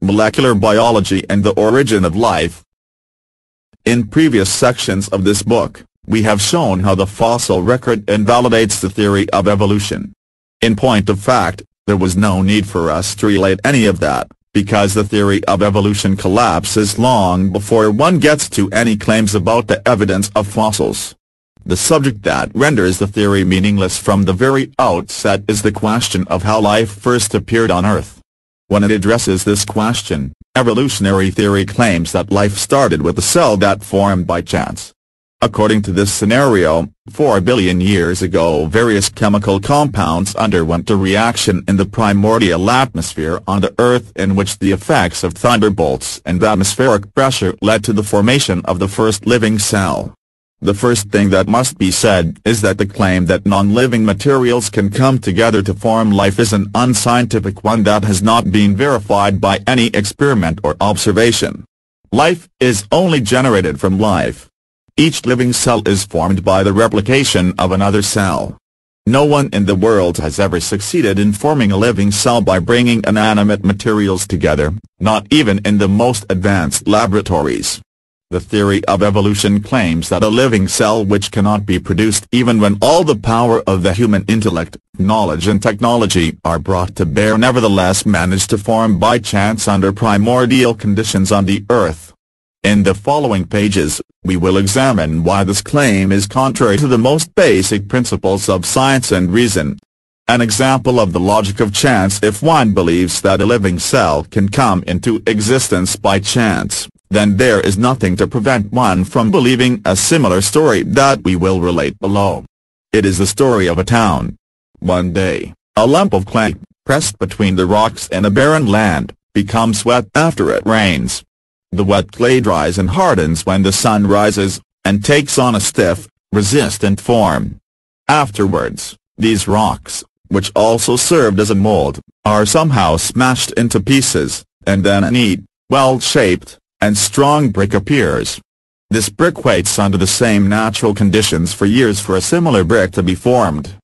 molecular biology and the origin of life. In previous sections of this book, we have shown how the fossil record invalidates the theory of evolution. In point of fact, there was no need for us to relate any of that, because the theory of evolution collapses long before one gets to any claims about the evidence of fossils. The subject that renders the theory meaningless from the very outset is the question of how life first appeared on Earth. When it addresses this question, evolutionary theory claims that life started with a cell that formed by chance. According to this scenario, 4 billion years ago various chemical compounds underwent a reaction in the primordial atmosphere on the Earth in which the effects of thunderbolts and atmospheric pressure led to the formation of the first living cell. The first thing that must be said is that the claim that non-living materials can come together to form life is an unscientific one that has not been verified by any experiment or observation. Life is only generated from life. Each living cell is formed by the replication of another cell. No one in the world has ever succeeded in forming a living cell by bringing inanimate materials together, not even in the most advanced laboratories. The theory of evolution claims that a living cell which cannot be produced even when all the power of the human intellect, knowledge and technology are brought to bear nevertheless managed to form by chance under primordial conditions on the earth. In the following pages, we will examine why this claim is contrary to the most basic principles of science and reason. An example of the logic of chance if one believes that a living cell can come into existence by chance, then there is nothing to prevent one from believing a similar story that we will relate below. It is the story of a town. One day, a lump of clay, pressed between the rocks in a barren land, becomes wet after it rains. The wet clay dries and hardens when the sun rises, and takes on a stiff, resistant form. Afterwards, these rocks, which also served as a mold, are somehow smashed into pieces, and then a neat, well-shaped, and strong brick appears. This brick waits under the same natural conditions for years for a similar brick to be formed.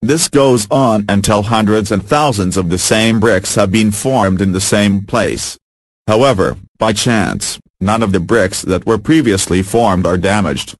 This goes on until hundreds and thousands of the same bricks have been formed in the same place. However, by chance, none of the bricks that were previously formed are damaged.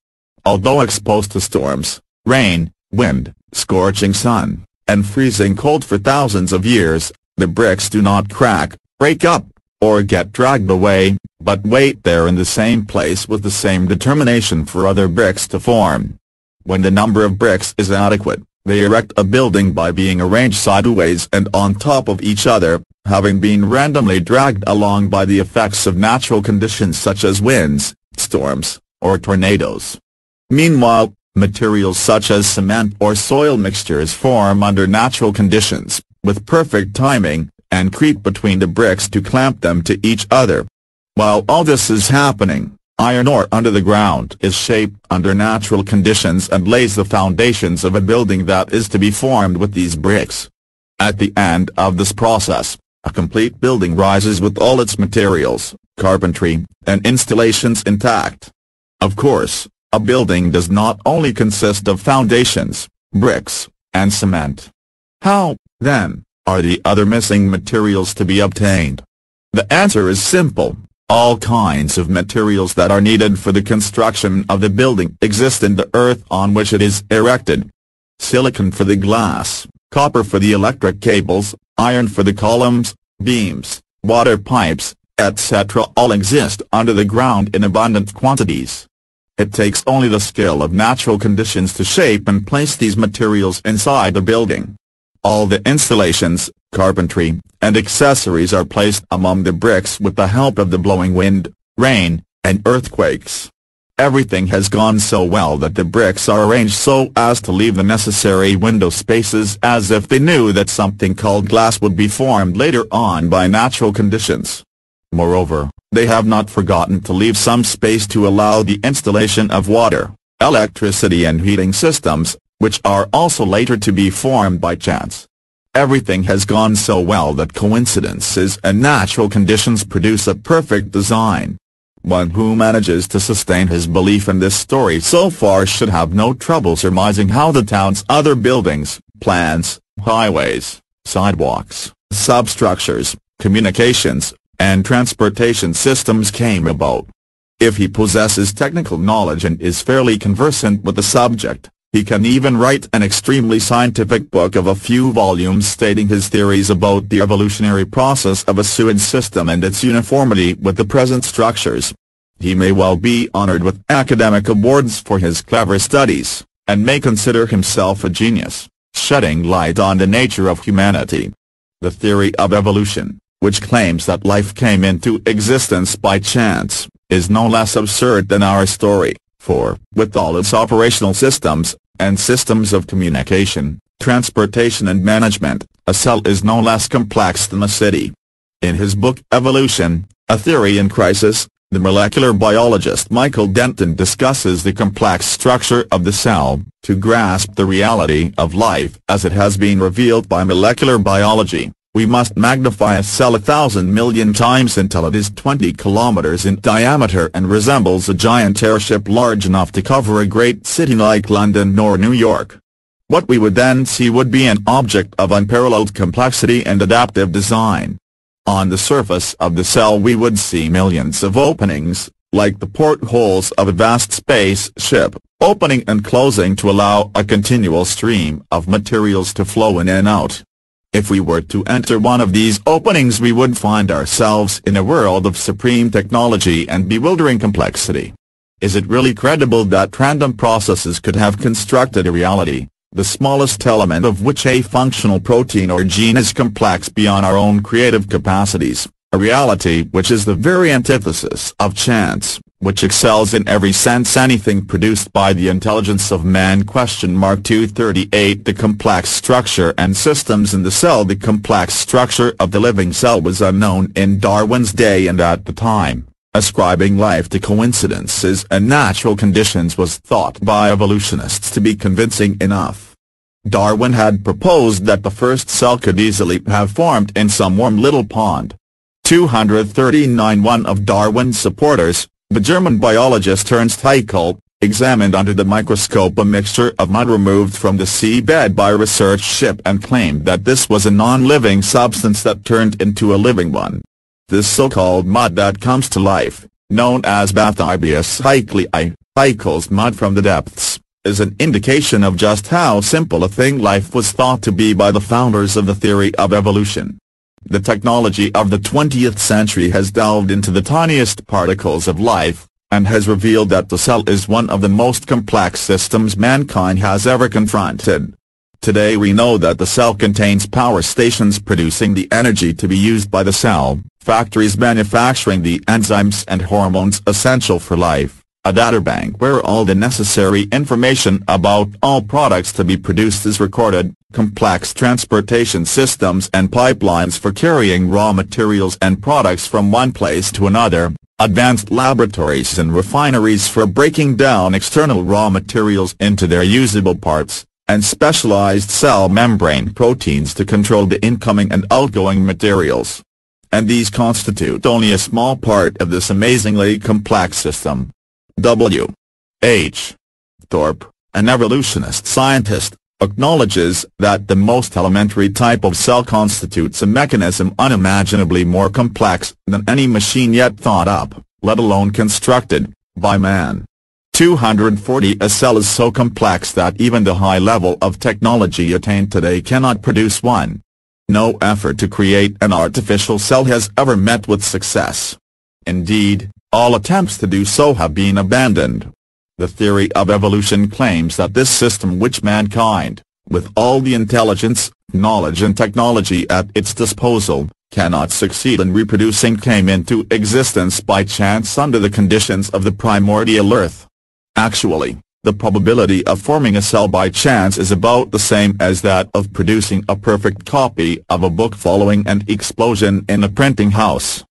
Although exposed to storms, rain, wind, scorching sun, and freezing cold for thousands of years, the bricks do not crack, break up, or get dragged away, but wait there in the same place with the same determination for other bricks to form. When the number of bricks is adequate, they erect a building by being arranged sideways and on top of each other, having been randomly dragged along by the effects of natural conditions such as winds, storms, or tornadoes. Meanwhile, materials such as cement or soil mixtures form under natural conditions, with perfect timing, and creep between the bricks to clamp them to each other. While all this is happening, iron ore under the ground is shaped under natural conditions and lays the foundations of a building that is to be formed with these bricks. At the end of this process, a complete building rises with all its materials, carpentry, and installations intact. Of course, a building does not only consist of foundations, bricks, and cement. How, then, are the other missing materials to be obtained? The answer is simple, all kinds of materials that are needed for the construction of the building exist in the earth on which it is erected. Silicon for the glass, copper for the electric cables, iron for the columns, beams, water pipes, etc. all exist under the ground in abundant quantities. It takes only the skill of natural conditions to shape and place these materials inside the building. All the installations, carpentry, and accessories are placed among the bricks with the help of the blowing wind, rain, and earthquakes. Everything has gone so well that the bricks are arranged so as to leave the necessary window spaces as if they knew that something called glass would be formed later on by natural conditions. Moreover, they have not forgotten to leave some space to allow the installation of water, electricity and heating systems, which are also later to be formed by chance. Everything has gone so well that coincidences and natural conditions produce a perfect design. One who manages to sustain his belief in this story so far should have no trouble surmising how the town's other buildings, plants, highways, sidewalks, substructures, communications, and transportation systems came about. If he possesses technical knowledge and is fairly conversant with the subject, he can even write an extremely scientific book of a few volumes stating his theories about the evolutionary process of a sewage system and its uniformity with the present structures. He may well be honored with academic awards for his clever studies, and may consider himself a genius, shedding light on the nature of humanity. The theory of evolution, which claims that life came into existence by chance, is no less absurd than our story, for, with all its operational systems, and systems of communication, transportation and management, a cell is no less complex than a city. In his book Evolution, A Theory in Crisis, the molecular biologist Michael Denton discusses the complex structure of the cell, to grasp the reality of life as it has been revealed by molecular biology. We must magnify a cell a thousand million times until it is 20 kilometers in diameter and resembles a giant airship large enough to cover a great city like London or New York. What we would then see would be an object of unparalleled complexity and adaptive design. On the surface of the cell we would see millions of openings, like the portholes of a vast spaceship, opening and closing to allow a continual stream of materials to flow in and out. If we were to enter one of these openings we would find ourselves in a world of supreme technology and bewildering complexity. Is it really credible that random processes could have constructed a reality, the smallest element of which a functional protein or gene is complex beyond our own creative capacities, a reality which is the very antithesis of chance? Which excels in every sense anything produced by the intelligence of man question mark 238 The complex structure and systems in the cell The complex structure of the living cell was unknown in Darwin's day and at the time. Ascribing life to coincidences and natural conditions was thought by evolutionists to be convincing enough. Darwin had proposed that the first cell could easily have formed in some warm little pond. 239 One of Darwin's supporters, the German biologist Ernst Haeckel, examined under the microscope a mixture of mud removed from the seabed by a research ship and claimed that this was a non-living substance that turned into a living one. This so-called mud that comes to life, known as Bathybius haeckelii, Haeckel's mud from the depths, is an indication of just how simple a thing life was thought to be by the founders of the theory of evolution. The technology of the 20th century has delved into the tiniest particles of life, and has revealed that the cell is one of the most complex systems mankind has ever confronted. Today we know that the cell contains power stations producing the energy to be used by the cell, factories manufacturing the enzymes and hormones essential for life, a databank where all the necessary information about all products to be produced is recorded, complex transportation systems and pipelines for carrying raw materials and products from one place to another, advanced laboratories and refineries for breaking down external raw materials into their usable parts, and specialized cell membrane proteins to control the incoming and outgoing materials. And these constitute only a small part of this amazingly complex system. W. H. Thorpe, an evolutionist scientist, acknowledges that the most elementary type of cell constitutes a mechanism unimaginably more complex than any machine yet thought up, let alone constructed, by man. 240 A cell is so complex that even the high level of technology attained today cannot produce one. No effort to create an artificial cell has ever met with success. Indeed, all attempts to do so have been abandoned. The theory of evolution claims that this system which mankind, with all the intelligence, knowledge and technology at its disposal, cannot succeed in reproducing came into existence by chance under the conditions of the primordial earth. Actually, the probability of forming a cell by chance is about the same as that of producing a perfect copy of a book following an explosion in a printing house.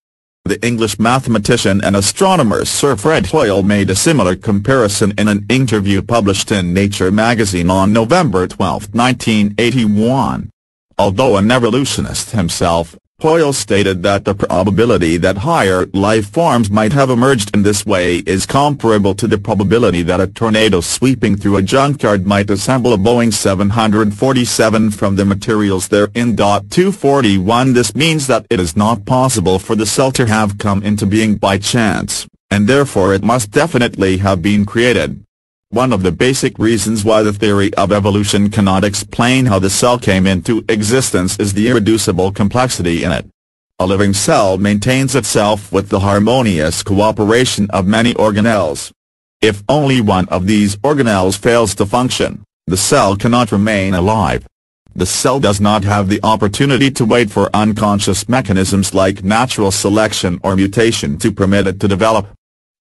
The English mathematician and astronomer Sir Fred Hoyle made a similar comparison in an interview published in Nature magazine on November 12, 1981. Although an evolutionist himself, Hoyle stated that the probability that higher life forms might have emerged in this way is comparable to the probability that a tornado sweeping through a junkyard might assemble a Boeing 747 from the materials therein. 241 This means that it is not possible for the cell to have come into being by chance, and therefore it must definitely have been created. One of the basic reasons why the theory of evolution cannot explain how the cell came into existence is the irreducible complexity in it. A living cell maintains itself with the harmonious cooperation of many organelles. If only one of these organelles fails to function, the cell cannot remain alive. The cell does not have the opportunity to wait for unconscious mechanisms like natural selection or mutation to permit it to develop.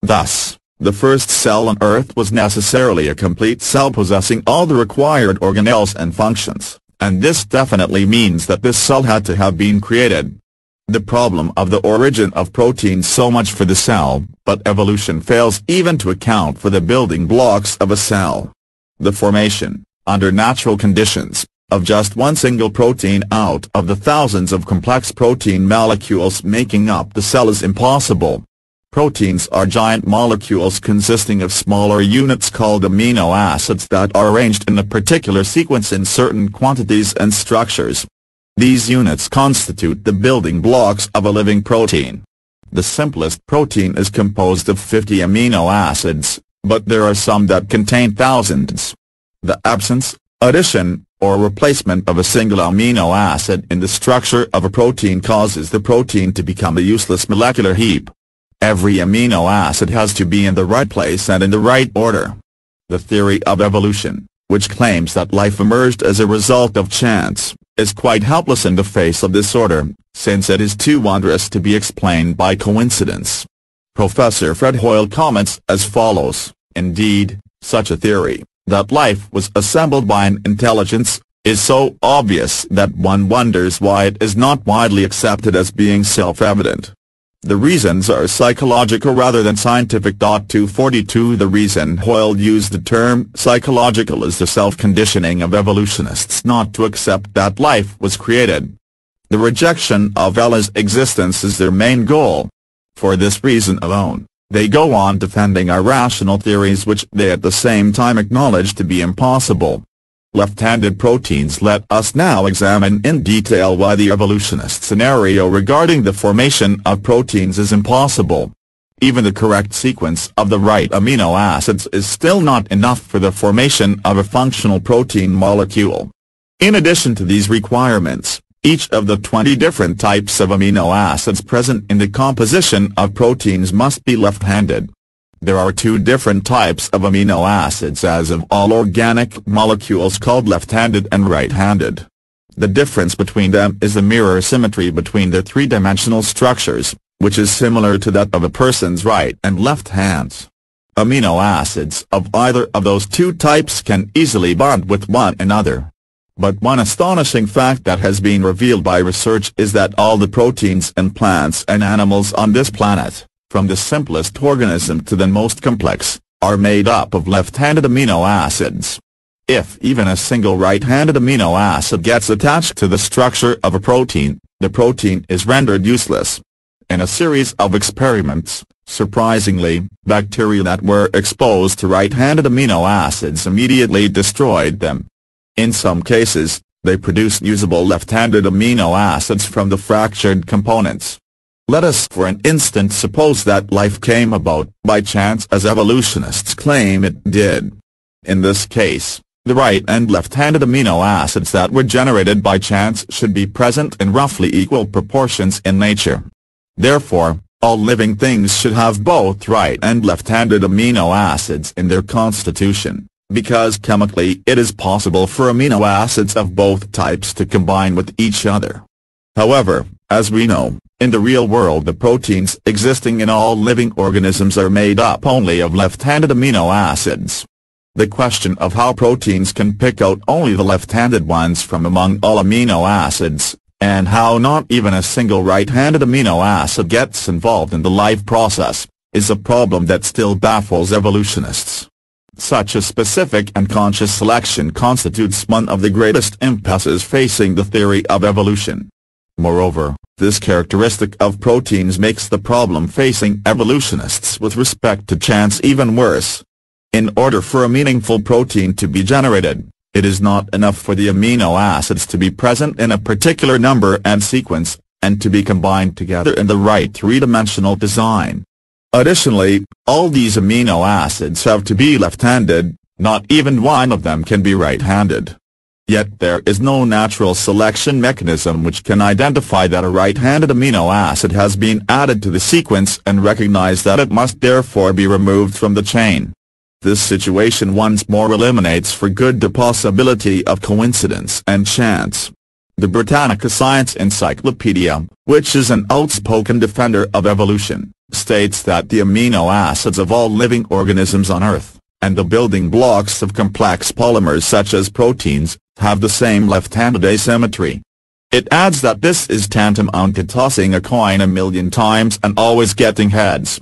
Thus, the first cell on Earth was necessarily a complete cell possessing all the required organelles and functions, and this definitely means that this cell had to have been created. The problem of the origin of proteins so much for the cell, but evolution fails even to account for the building blocks of a cell. The formation, under natural conditions, of just one single protein out of the thousands of complex protein molecules making up the cell is impossible. Proteins are giant molecules consisting of smaller units called amino acids that are arranged in a particular sequence in certain quantities and structures. These units constitute the building blocks of a living protein. The simplest protein is composed of 50 amino acids, but there are some that contain thousands. The absence, addition, or replacement of a single amino acid in the structure of a protein causes the protein to become a useless molecular heap. Every amino acid has to be in the right place and in the right order. The theory of evolution, which claims that life emerged as a result of chance, is quite helpless in the face of this order, since it is too wondrous to be explained by coincidence. Professor Fred Hoyle comments as follows, Indeed, such a theory, that life was assembled by an intelligence, is so obvious that one wonders why it is not widely accepted as being self-evident. The reasons are psychological rather than scientific. 242 The reason Hoyle used the term psychological is the self-conditioning of evolutionists not to accept that life was created. The rejection of Allah's existence is their main goal. For this reason alone, they go on defending irrational theories which they at the same time acknowledge to be impossible left-handed proteins let us now examine in detail why the evolutionist scenario regarding the formation of proteins is impossible. Even the correct sequence of the right amino acids is still not enough for the formation of a functional protein molecule. In addition to these requirements, each of the 20 different types of amino acids present in the composition of proteins must be left-handed. There are two different types of amino acids as of all organic molecules called left-handed and right-handed. The difference between them is the mirror symmetry between their three-dimensional structures, which is similar to that of a person's right and left hands. Amino acids of either of those two types can easily bond with one another. But one astonishing fact that has been revealed by research is that all the proteins in plants and animals on this planet, from the simplest organism to the most complex, are made up of left-handed amino acids. If even a single right-handed amino acid gets attached to the structure of a protein, the protein is rendered useless. In a series of experiments, surprisingly, bacteria that were exposed to right-handed amino acids immediately destroyed them. In some cases, they produced usable left-handed amino acids from the fractured components. Let us for an instant suppose that life came about by chance as evolutionists claim it did. In this case, the right and left-handed amino acids that were generated by chance should be present in roughly equal proportions in nature. Therefore, all living things should have both right and left-handed amino acids in their constitution, because chemically it is possible for amino acids of both types to combine with each other. However, as we know, in the real world the proteins existing in all living organisms are made up only of left-handed amino acids. The question of how proteins can pick out only the left-handed ones from among all amino acids, and how not even a single right-handed amino acid gets involved in the life process, is a problem that still baffles evolutionists. Such a specific and conscious selection constitutes one of the greatest impasses facing the theory of evolution. Moreover, this characteristic of proteins makes the problem facing evolutionists with respect to chance even worse. In order for a meaningful protein to be generated, it is not enough for the amino acids to be present in a particular number and sequence, and to be combined together in the right three-dimensional design. Additionally, all these amino acids have to be left-handed, not even one of them can be right-handed. Yet there is no natural selection mechanism which can identify that a right-handed amino acid has been added to the sequence and recognize that it must therefore be removed from the chain. This situation once more eliminates for good the possibility of coincidence and chance. The Britannica Science Encyclopedia, which is an outspoken defender of evolution, states that the amino acids of all living organisms on Earth, and the building blocks of complex polymers such as proteins, have the same left-handed asymmetry. It adds that this is tantamount to tossing a coin a million times and always getting heads.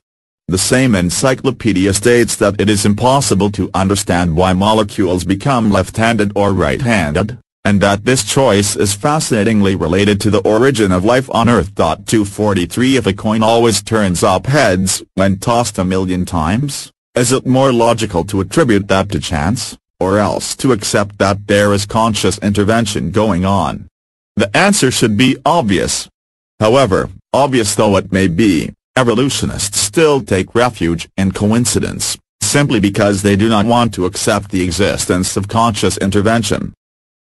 The same encyclopedia states that it is impossible to understand why molecules become left-handed or right-handed, and that this choice is fascinatingly related to the origin of life on Earth. 243 If a coin always turns up heads when tossed a million times, is it more logical to attribute that to chance? or else to accept that there is conscious intervention going on? The answer should be obvious. However, obvious though it may be, evolutionists still take refuge in coincidence, simply because they do not want to accept the existence of conscious intervention.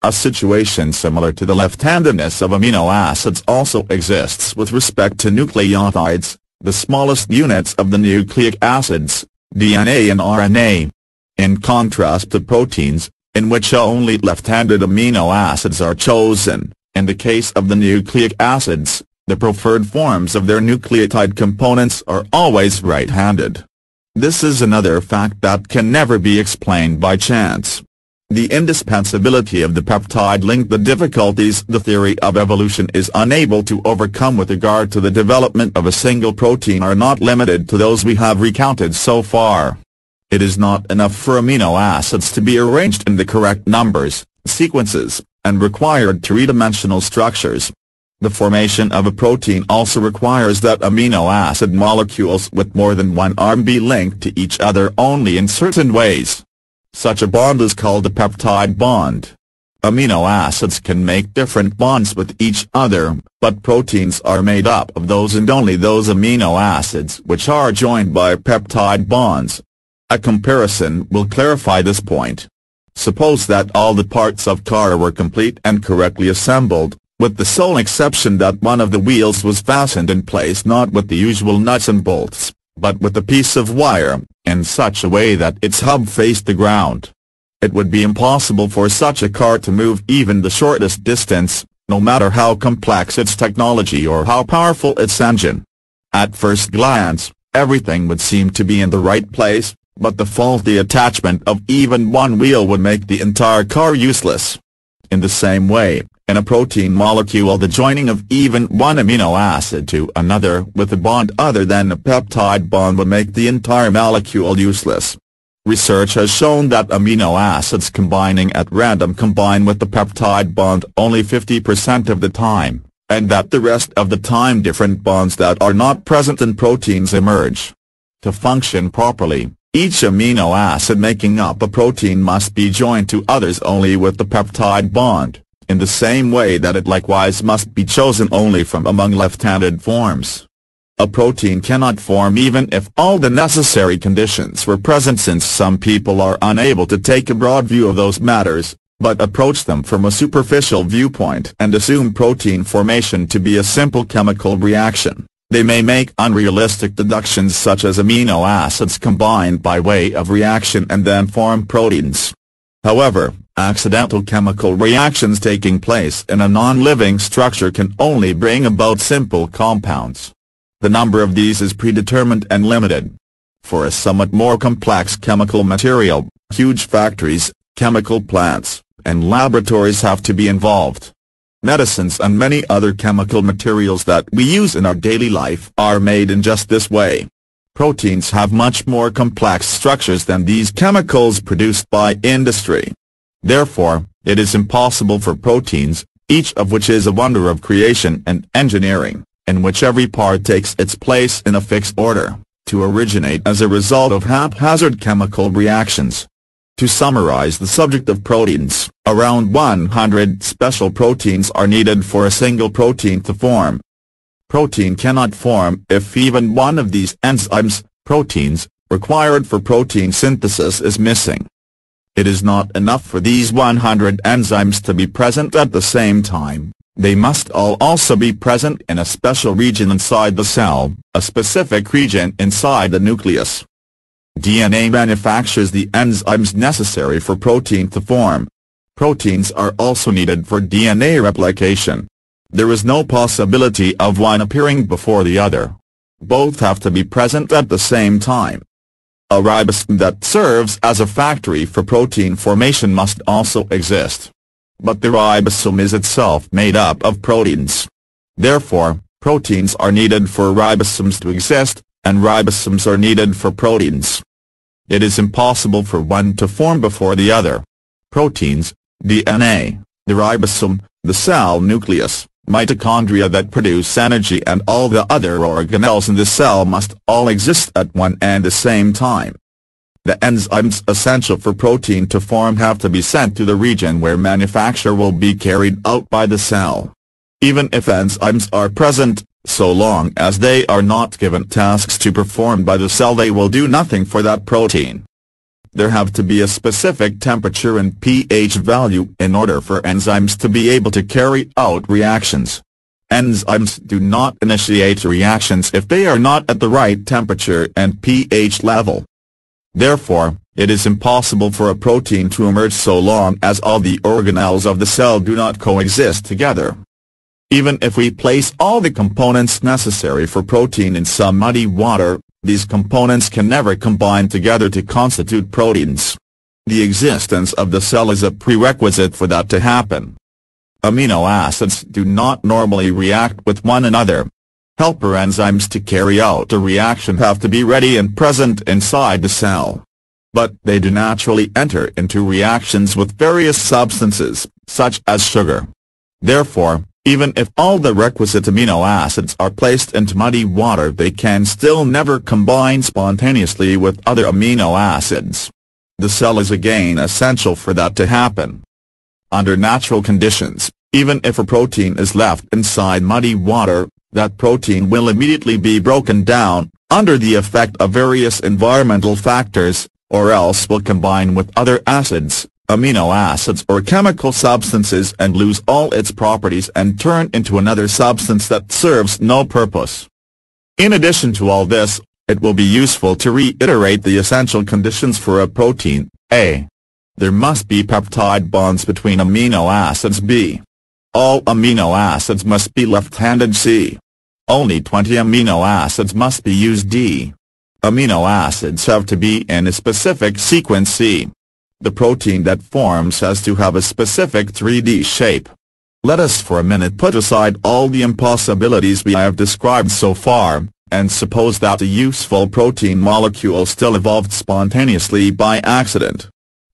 A situation similar to the left-handedness of amino acids also exists with respect to nucleotides, the smallest units of the nucleic acids, DNA and RNA in contrast to proteins, in which only left-handed amino acids are chosen, in the case of the nucleic acids, the preferred forms of their nucleotide components are always right-handed. This is another fact that can never be explained by chance. The indispensability of the peptide link the difficulties the theory of evolution is unable to overcome with regard to the development of a single protein are not limited to those we have recounted so far. It is not enough for amino acids to be arranged in the correct numbers, sequences, and required three-dimensional structures. The formation of a protein also requires that amino acid molecules with more than one arm be linked to each other only in certain ways. Such a bond is called a peptide bond. Amino acids can make different bonds with each other, but proteins are made up of those and only those amino acids which are joined by peptide bonds. A comparison will clarify this point. Suppose that all the parts of car were complete and correctly assembled, with the sole exception that one of the wheels was fastened in place not with the usual nuts and bolts, but with a piece of wire, in such a way that its hub faced the ground. It would be impossible for such a car to move even the shortest distance, no matter how complex its technology or how powerful its engine. At first glance, everything would seem to be in the right place, but the faulty attachment of even one wheel would make the entire car useless. In the same way, in a protein molecule the joining of even one amino acid to another with a bond other than a peptide bond would make the entire molecule useless. Research has shown that amino acids combining at random combine with the peptide bond only 50% of the time, and that the rest of the time different bonds that are not present in proteins emerge. To function properly, each amino acid making up a protein must be joined to others only with the peptide bond, in the same way that it likewise must be chosen only from among left-handed forms. A protein cannot form even if all the necessary conditions were present since some people are unable to take a broad view of those matters, but approach them from a superficial viewpoint and assume protein formation to be a simple chemical reaction. They may make unrealistic deductions such as amino acids combined by way of reaction and then form proteins. However, accidental chemical reactions taking place in a non-living structure can only bring about simple compounds. The number of these is predetermined and limited. For a somewhat more complex chemical material, huge factories, chemical plants, and laboratories have to be involved. Medicines and many other chemical materials that we use in our daily life are made in just this way. Proteins have much more complex structures than these chemicals produced by industry. Therefore, it is impossible for proteins, each of which is a wonder of creation and engineering, in which every part takes its place in a fixed order, to originate as a result of haphazard chemical reactions. To summarize the subject of proteins, around 100 special proteins are needed for a single protein to form. Protein cannot form if even one of these enzymes, proteins, required for protein synthesis is missing. It is not enough for these 100 enzymes to be present at the same time, they must all also be present in a special region inside the cell, a specific region inside the nucleus. DNA manufactures the enzymes necessary for protein to form. Proteins are also needed for DNA replication. There is no possibility of one appearing before the other. Both have to be present at the same time. A ribosome that serves as a factory for protein formation must also exist. But the ribosome is itself made up of proteins. Therefore, proteins are needed for ribosomes to exist, and ribosomes are needed for proteins it is impossible for one to form before the other. Proteins, DNA, the ribosome, the cell nucleus, mitochondria that produce energy and all the other organelles in the cell must all exist at one and the same time. The enzymes essential for protein to form have to be sent to the region where manufacture will be carried out by the cell. Even if enzymes are present, so long as they are not given tasks to perform by the cell they will do nothing for that protein. There have to be a specific temperature and pH value in order for enzymes to be able to carry out reactions. Enzymes do not initiate reactions if they are not at the right temperature and pH level. Therefore, it is impossible for a protein to emerge so long as all the organelles of the cell do not coexist together. Even if we place all the components necessary for protein in some muddy water, these components can never combine together to constitute proteins. The existence of the cell is a prerequisite for that to happen. Amino acids do not normally react with one another. Helper enzymes to carry out a reaction have to be ready and present inside the cell. But they do naturally enter into reactions with various substances, such as sugar. Therefore, even if all the requisite amino acids are placed into muddy water they can still never combine spontaneously with other amino acids. The cell is again essential for that to happen. Under natural conditions, even if a protein is left inside muddy water, that protein will immediately be broken down, under the effect of various environmental factors, or else will combine with other acids, amino acids or chemical substances and lose all its properties and turn into another substance that serves no purpose. In addition to all this, it will be useful to reiterate the essential conditions for a protein, A. There must be peptide bonds between amino acids B. All amino acids must be left-handed C. Only 20 amino acids must be used D. Amino acids have to be in a specific sequence C. The protein that forms has to have a specific 3D shape. Let us for a minute put aside all the impossibilities we have described so far, and suppose that a useful protein molecule still evolved spontaneously by accident.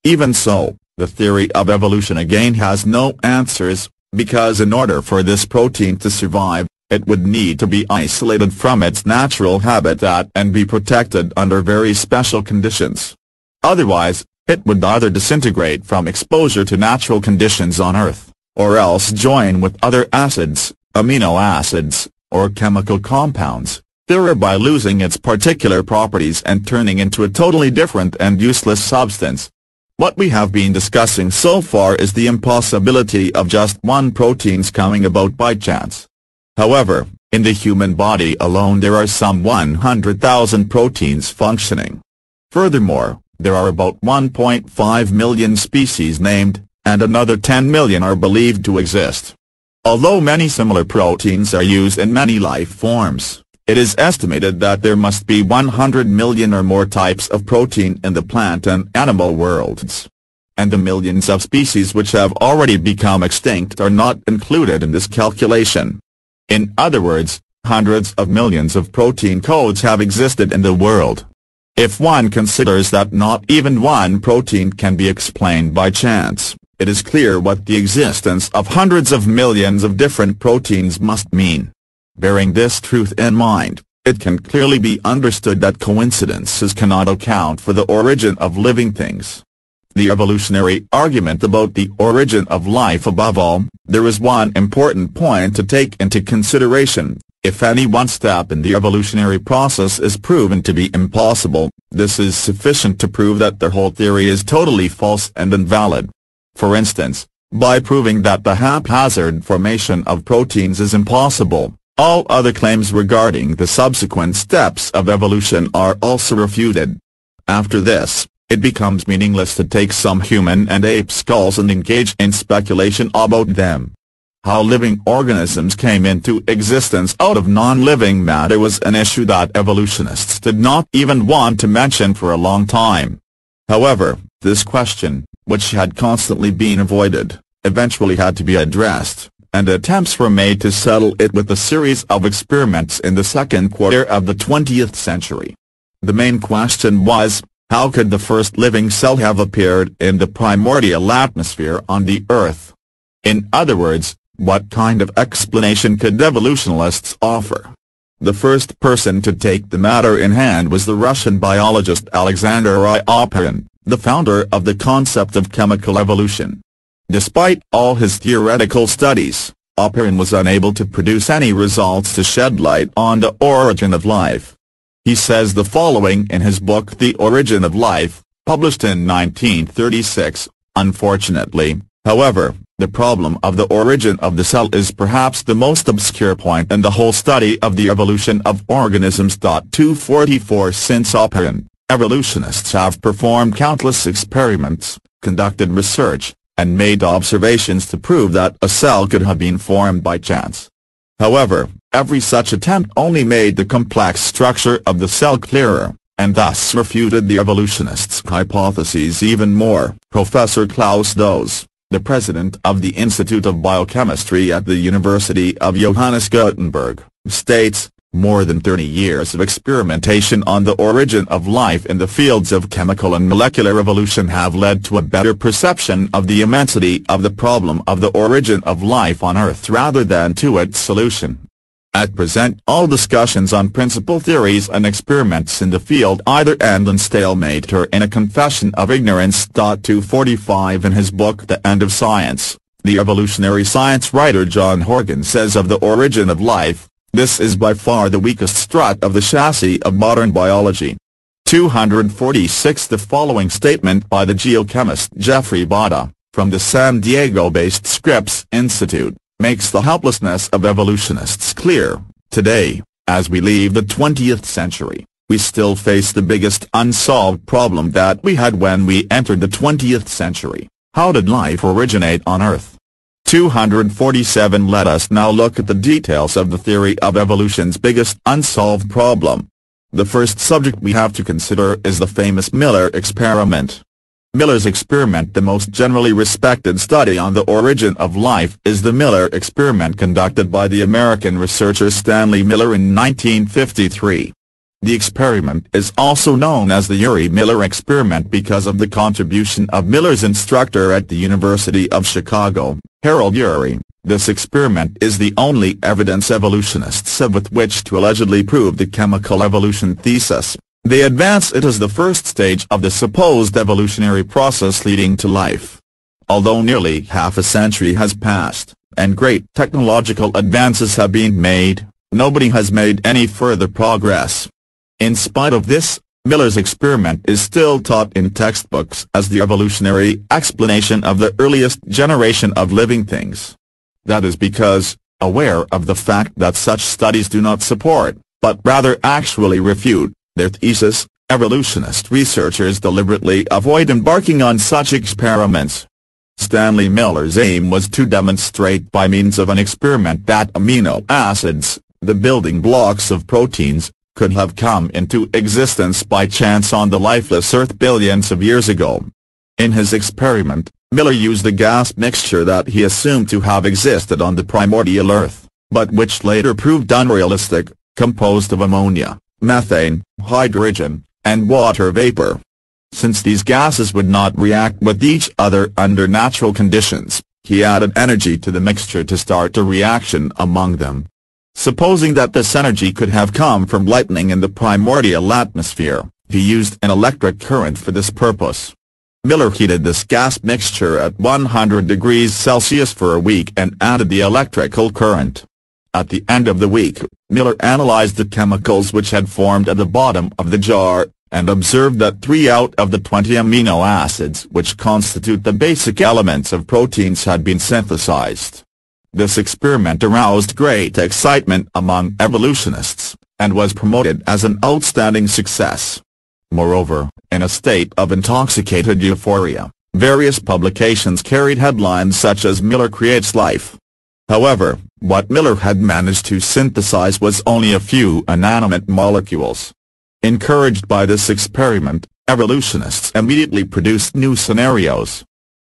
Even so, the theory of evolution again has no answers, because in order for this protein to survive, it would need to be isolated from its natural habitat and be protected under very special conditions. Otherwise, it would either disintegrate from exposure to natural conditions on Earth, or else join with other acids, amino acids, or chemical compounds, thereby losing its particular properties and turning into a totally different and useless substance. What we have been discussing so far is the impossibility of just one proteins coming about by chance. However, in the human body alone there are some 100,000 proteins functioning. Furthermore, there are about 1.5 million species named, and another 10 million are believed to exist. Although many similar proteins are used in many life forms, it is estimated that there must be 100 million or more types of protein in the plant and animal worlds. And the millions of species which have already become extinct are not included in this calculation. In other words, hundreds of millions of protein codes have existed in the world. If one considers that not even one protein can be explained by chance, it is clear what the existence of hundreds of millions of different proteins must mean. Bearing this truth in mind, it can clearly be understood that coincidences cannot account for the origin of living things. The evolutionary argument about the origin of life above all, there is one important point to take into consideration. If any one step in the evolutionary process is proven to be impossible, this is sufficient to prove that the whole theory is totally false and invalid. For instance, by proving that the haphazard formation of proteins is impossible, all other claims regarding the subsequent steps of evolution are also refuted. After this, it becomes meaningless to take some human and ape skulls and engage in speculation about them. How living organisms came into existence out of non-living matter was an issue that evolutionists did not even want to mention for a long time. However, this question, which had constantly been avoided, eventually had to be addressed and attempts were made to settle it with a series of experiments in the second quarter of the 20th century. The main question was, how could the first living cell have appeared in the primordial atmosphere on the Earth? In other words, what kind of explanation could evolutionists offer? The first person to take the matter in hand was the Russian biologist Alexander I. Oparin, the founder of the concept of chemical evolution. Despite all his theoretical studies, Oparin was unable to produce any results to shed light on the origin of life. He says the following in his book The Origin of Life, published in 1936, Unfortunately, however, the problem of the origin of the cell is perhaps the most obscure point in the whole study of the evolution of organisms. 244 Since Oparin, evolutionists have performed countless experiments, conducted research, and made observations to prove that a cell could have been formed by chance. However, every such attempt only made the complex structure of the cell clearer, and thus refuted the evolutionists' hypotheses even more. Professor Klaus Dose, the president of the Institute of Biochemistry at the University of Johannes Gutenberg, states, more than 30 years of experimentation on the origin of life in the fields of chemical and molecular evolution have led to a better perception of the immensity of the problem of the origin of life on Earth rather than to its solution. At present all discussions on principal theories and experiments in the field either end in stalemate or in a confession of ignorance. 245 In his book The End of Science, the evolutionary science writer John Horgan says of the origin of life, this is by far the weakest strut of the chassis of modern biology. 246 The following statement by the geochemist Jeffrey Bada, from the San Diego-based Scripps Institute, makes the helplessness of evolutionists clear. Today, as we leave the 20th century, we still face the biggest unsolved problem that we had when we entered the 20th century. How did life originate on Earth? 247 Let us now look at the details of the theory of evolution's biggest unsolved problem. The first subject we have to consider is the famous Miller experiment. Miller's experiment The most generally respected study on the origin of life is the Miller experiment conducted by the American researcher Stanley Miller in 1953. The experiment is also known as the Urey-Miller experiment because of the contribution of Miller's instructor at the University of Chicago, Harold Urey. This experiment is the only evidence evolutionists have with which to allegedly prove the chemical evolution thesis. They advance it as the first stage of the supposed evolutionary process leading to life. Although nearly half a century has passed, and great technological advances have been made, nobody has made any further progress. In spite of this, Miller's experiment is still taught in textbooks as the evolutionary explanation of the earliest generation of living things. That is because, aware of the fact that such studies do not support, but rather actually refute, their thesis, evolutionist researchers deliberately avoid embarking on such experiments. Stanley Miller's aim was to demonstrate by means of an experiment that amino acids, the building blocks of proteins, could have come into existence by chance on the lifeless Earth billions of years ago. In his experiment, Miller used a gas mixture that he assumed to have existed on the primordial Earth, but which later proved unrealistic, composed of ammonia, methane, hydrogen, and water vapor. Since these gases would not react with each other under natural conditions, he added energy to the mixture to start a reaction among them. Supposing that this energy could have come from lightning in the primordial atmosphere, he used an electric current for this purpose. Miller heated this gas mixture at 100 degrees Celsius for a week and added the electrical current. At the end of the week, Miller analyzed the chemicals which had formed at the bottom of the jar, and observed that three out of the 20 amino acids which constitute the basic elements of proteins had been synthesized. This experiment aroused great excitement among evolutionists, and was promoted as an outstanding success. Moreover, in a state of intoxicated euphoria, various publications carried headlines such as Miller creates life. However, what Miller had managed to synthesize was only a few inanimate molecules. Encouraged by this experiment, evolutionists immediately produced new scenarios.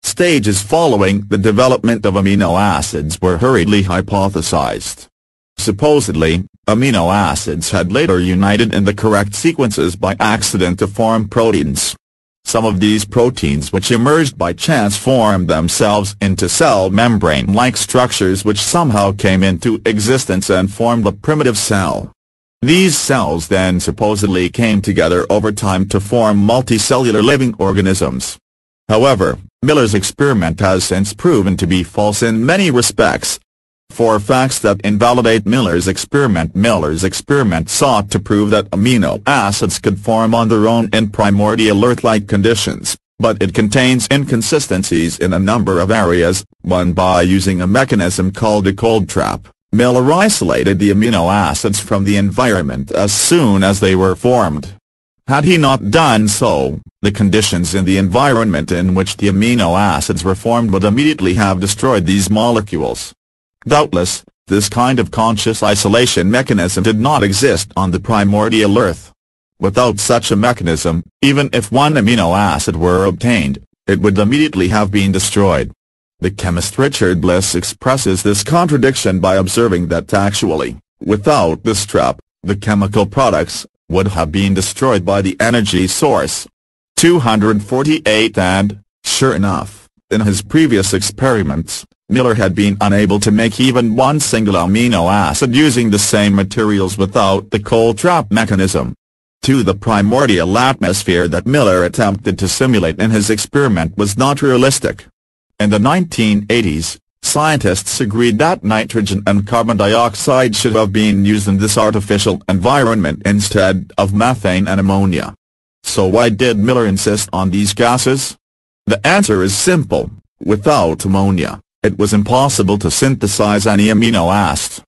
Stages following the development of amino acids were hurriedly hypothesized. Supposedly, amino acids had later united in the correct sequences by accident to form proteins. Some of these proteins which emerged by chance formed themselves into cell membrane-like structures which somehow came into existence and formed a primitive cell. These cells then supposedly came together over time to form multicellular living organisms. However, Miller's experiment has since proven to be false in many respects. For facts that invalidate Miller's experiment Miller's experiment sought to prove that amino acids could form on their own in primordial Earth-like conditions, but it contains inconsistencies in a number of areas, one by using a mechanism called a cold trap. Miller isolated the amino acids from the environment as soon as they were formed. Had he not done so, the conditions in the environment in which the amino acids were formed would immediately have destroyed these molecules. Doubtless, this kind of conscious isolation mechanism did not exist on the primordial Earth. Without such a mechanism, even if one amino acid were obtained, it would immediately have been destroyed. The chemist Richard Bliss expresses this contradiction by observing that actually, without this trap, the chemical products, would have been destroyed by the energy source. 248 and, sure enough, in his previous experiments, Miller had been unable to make even one single amino acid using the same materials without the cold trap mechanism. To the primordial atmosphere that Miller attempted to simulate in his experiment was not realistic. In the 1980s, scientists agreed that nitrogen and carbon dioxide should have been used in this artificial environment instead of methane and ammonia. So why did Miller insist on these gases? The answer is simple, without ammonia, it was impossible to synthesize any amino acid.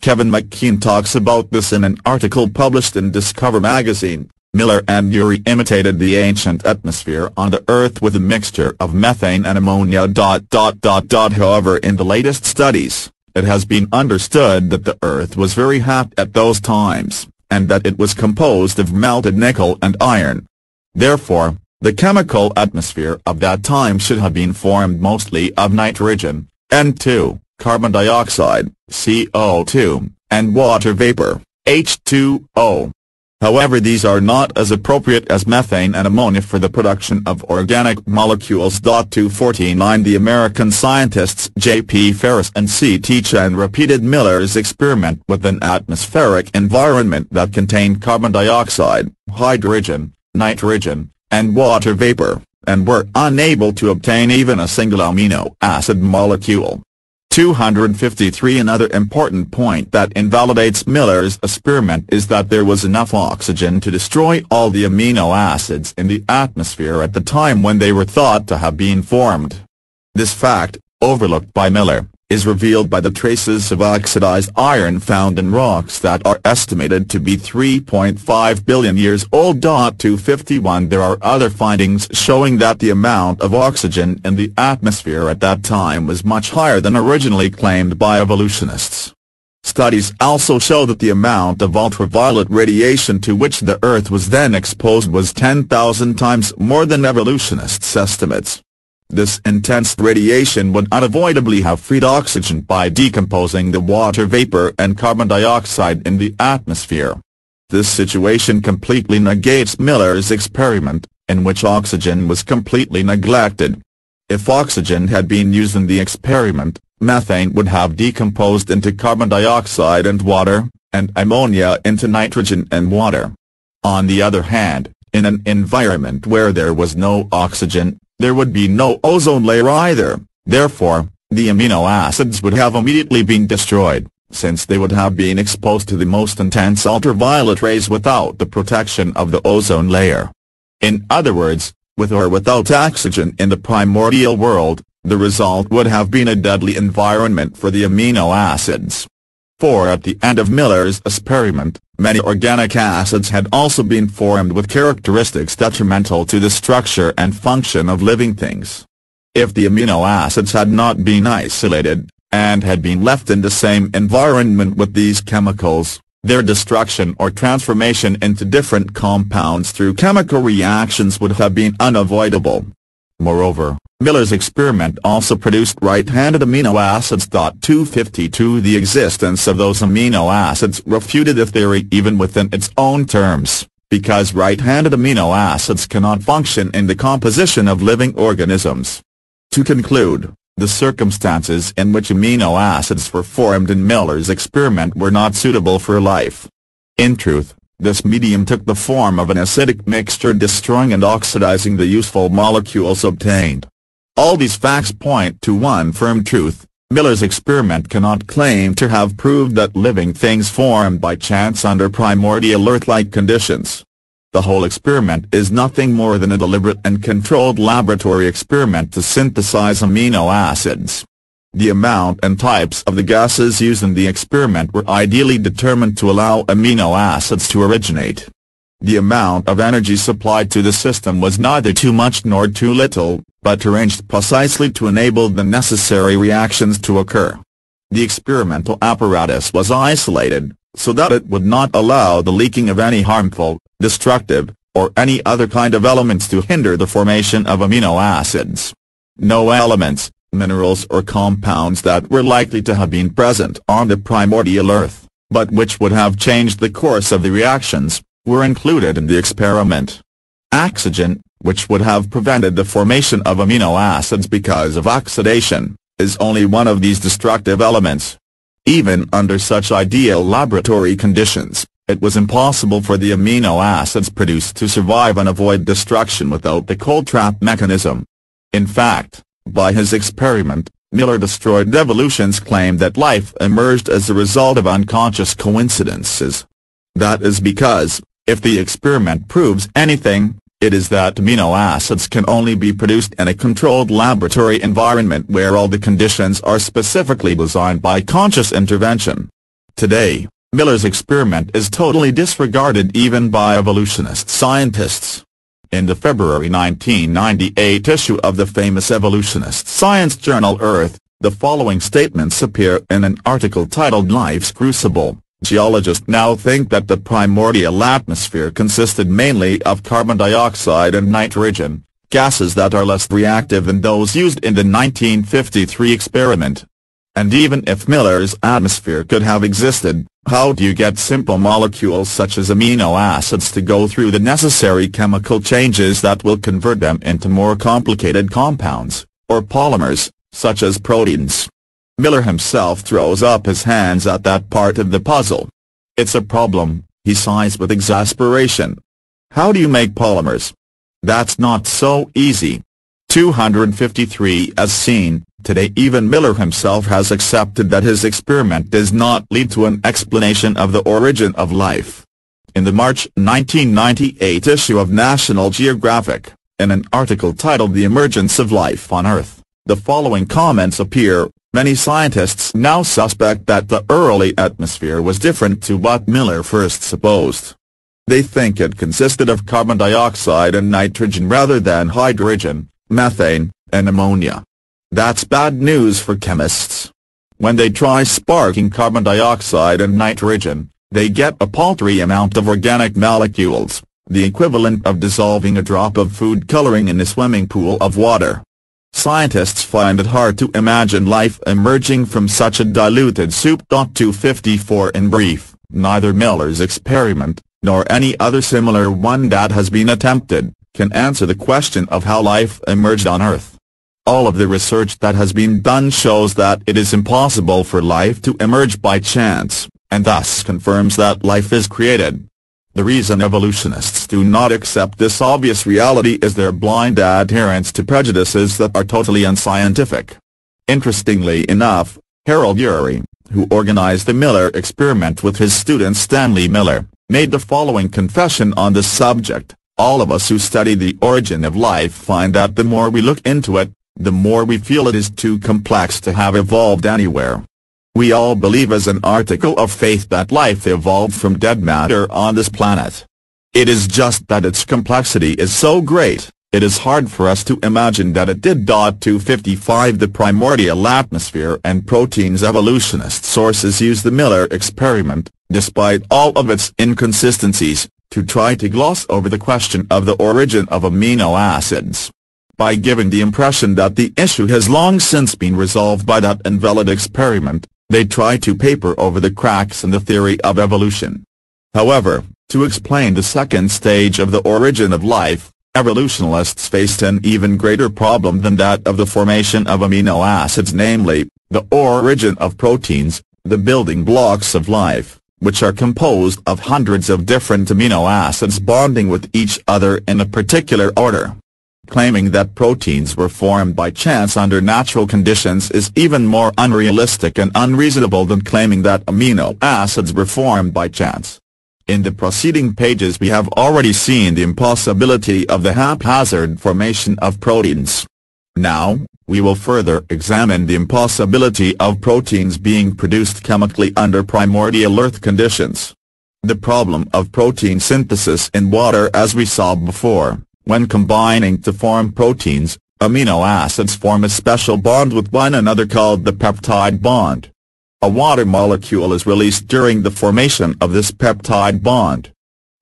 Kevin McKean talks about this in an article published in Discover magazine. Miller and Urey imitated the ancient atmosphere on the Earth with a mixture of methane and ammonia. However in the latest studies, it has been understood that the Earth was very hot at those times, and that it was composed of melted nickel and iron. Therefore, the chemical atmosphere of that time should have been formed mostly of nitrogen, N2, carbon dioxide, CO2, and water vapor, H2O. However these are not as appropriate as methane and ammonia for the production of organic molecules. 249 The American scientists J.P. Ferris and C.T. Chen repeated Miller's experiment with an atmospheric environment that contained carbon dioxide, hydrogen, nitrogen, and water vapor, and were unable to obtain even a single amino acid molecule. 253 Another important point that invalidates Miller's experiment is that there was enough oxygen to destroy all the amino acids in the atmosphere at the time when they were thought to have been formed. This fact, overlooked by Miller, is revealed by the traces of oxidized iron found in rocks that are estimated to be 3.5 billion years old. 251 There are other findings showing that the amount of oxygen in the atmosphere at that time was much higher than originally claimed by evolutionists. Studies also show that the amount of ultraviolet radiation to which the Earth was then exposed was 10,000 times more than evolutionists' estimates. This intense radiation would unavoidably have freed oxygen by decomposing the water vapor and carbon dioxide in the atmosphere. This situation completely negates Miller's experiment, in which oxygen was completely neglected. If oxygen had been used in the experiment, methane would have decomposed into carbon dioxide and water, and ammonia into nitrogen and water. On the other hand, in an environment where there was no oxygen, there would be no ozone layer either, therefore, the amino acids would have immediately been destroyed, since they would have been exposed to the most intense ultraviolet rays without the protection of the ozone layer. In other words, with or without oxygen in the primordial world, the result would have been a deadly environment for the amino acids. For at the end of Miller's experiment, many organic acids had also been formed with characteristics detrimental to the structure and function of living things. If the amino acids had not been isolated, and had been left in the same environment with these chemicals, their destruction or transformation into different compounds through chemical reactions would have been unavoidable. Moreover, Miller's experiment also produced right-handed amino acids. 252 The existence of those amino acids refuted the theory even within its own terms, because right-handed amino acids cannot function in the composition of living organisms. To conclude, the circumstances in which amino acids were formed in Miller's experiment were not suitable for life. In truth, this medium took the form of an acidic mixture destroying and oxidizing the useful molecules obtained. All these facts point to one firm truth, Miller's experiment cannot claim to have proved that living things formed by chance under primordial Earth-like conditions. The whole experiment is nothing more than a deliberate and controlled laboratory experiment to synthesize amino acids. The amount and types of the gases used in the experiment were ideally determined to allow amino acids to originate. The amount of energy supplied to the system was neither too much nor too little, but arranged precisely to enable the necessary reactions to occur. The experimental apparatus was isolated, so that it would not allow the leaking of any harmful, destructive, or any other kind of elements to hinder the formation of amino acids. No elements, minerals or compounds that were likely to have been present on the primordial Earth, but which would have changed the course of the reactions, were included in the experiment. Oxygen, which would have prevented the formation of amino acids because of oxidation, is only one of these destructive elements. Even under such ideal laboratory conditions, it was impossible for the amino acids produced to survive and avoid destruction without the cold trap mechanism. In fact, by his experiment, Miller destroyed evolution's claim that life emerged as a result of unconscious coincidences. That is because, if the experiment proves anything, it is that amino acids can only be produced in a controlled laboratory environment where all the conditions are specifically designed by conscious intervention. Today, Miller's experiment is totally disregarded even by evolutionist scientists. In the February 1998 issue of the famous evolutionist science journal Earth, the following statements appear in an article titled Life's Crucible. Geologists now think that the primordial atmosphere consisted mainly of carbon dioxide and nitrogen, gases that are less reactive than those used in the 1953 experiment. And even if Miller's atmosphere could have existed, how do you get simple molecules such as amino acids to go through the necessary chemical changes that will convert them into more complicated compounds, or polymers, such as proteins? Miller himself throws up his hands at that part of the puzzle. It's a problem, he sighs with exasperation. How do you make polymers? That's not so easy. 253 As seen, today even Miller himself has accepted that his experiment does not lead to an explanation of the origin of life. In the March 1998 issue of National Geographic, in an article titled The Emergence of Life on Earth, the following comments appear, Many scientists now suspect that the early atmosphere was different to what Miller first supposed. They think it consisted of carbon dioxide and nitrogen rather than hydrogen, methane, and ammonia. That's bad news for chemists. When they try sparking carbon dioxide and nitrogen, they get a paltry amount of organic molecules, the equivalent of dissolving a drop of food coloring in a swimming pool of water. Scientists find it hard to imagine life emerging from such a diluted soup. 254 In brief, neither Miller's experiment, nor any other similar one that has been attempted, can answer the question of how life emerged on Earth. All of the research that has been done shows that it is impossible for life to emerge by chance, and thus confirms that life is created. The reason evolutionists do not accept this obvious reality is their blind adherence to prejudices that are totally unscientific. Interestingly enough, Harold Urey, who organized the Miller experiment with his student Stanley Miller, made the following confession on this subject, all of us who study the origin of life find that the more we look into it, the more we feel it is too complex to have evolved anywhere. We all believe as an article of faith that life evolved from dead matter on this planet. It is just that its complexity is so great, it is hard for us to imagine that it did. 255 The primordial atmosphere and proteins Evolutionist sources use the Miller experiment, despite all of its inconsistencies, to try to gloss over the question of the origin of amino acids. By giving the impression that the issue has long since been resolved by that invalid experiment, they try to paper over the cracks in the theory of evolution. However, to explain the second stage of the origin of life, evolutionists faced an even greater problem than that of the formation of amino acids namely, the origin of proteins, the building blocks of life which are composed of hundreds of different amino acids bonding with each other in a particular order. Claiming that proteins were formed by chance under natural conditions is even more unrealistic and unreasonable than claiming that amino acids were formed by chance. In the preceding pages we have already seen the impossibility of the haphazard formation of proteins. Now, we will further examine the impossibility of proteins being produced chemically under primordial Earth conditions. The problem of protein synthesis in water as we saw before, when combining to form proteins, amino acids form a special bond with one another called the peptide bond. A water molecule is released during the formation of this peptide bond.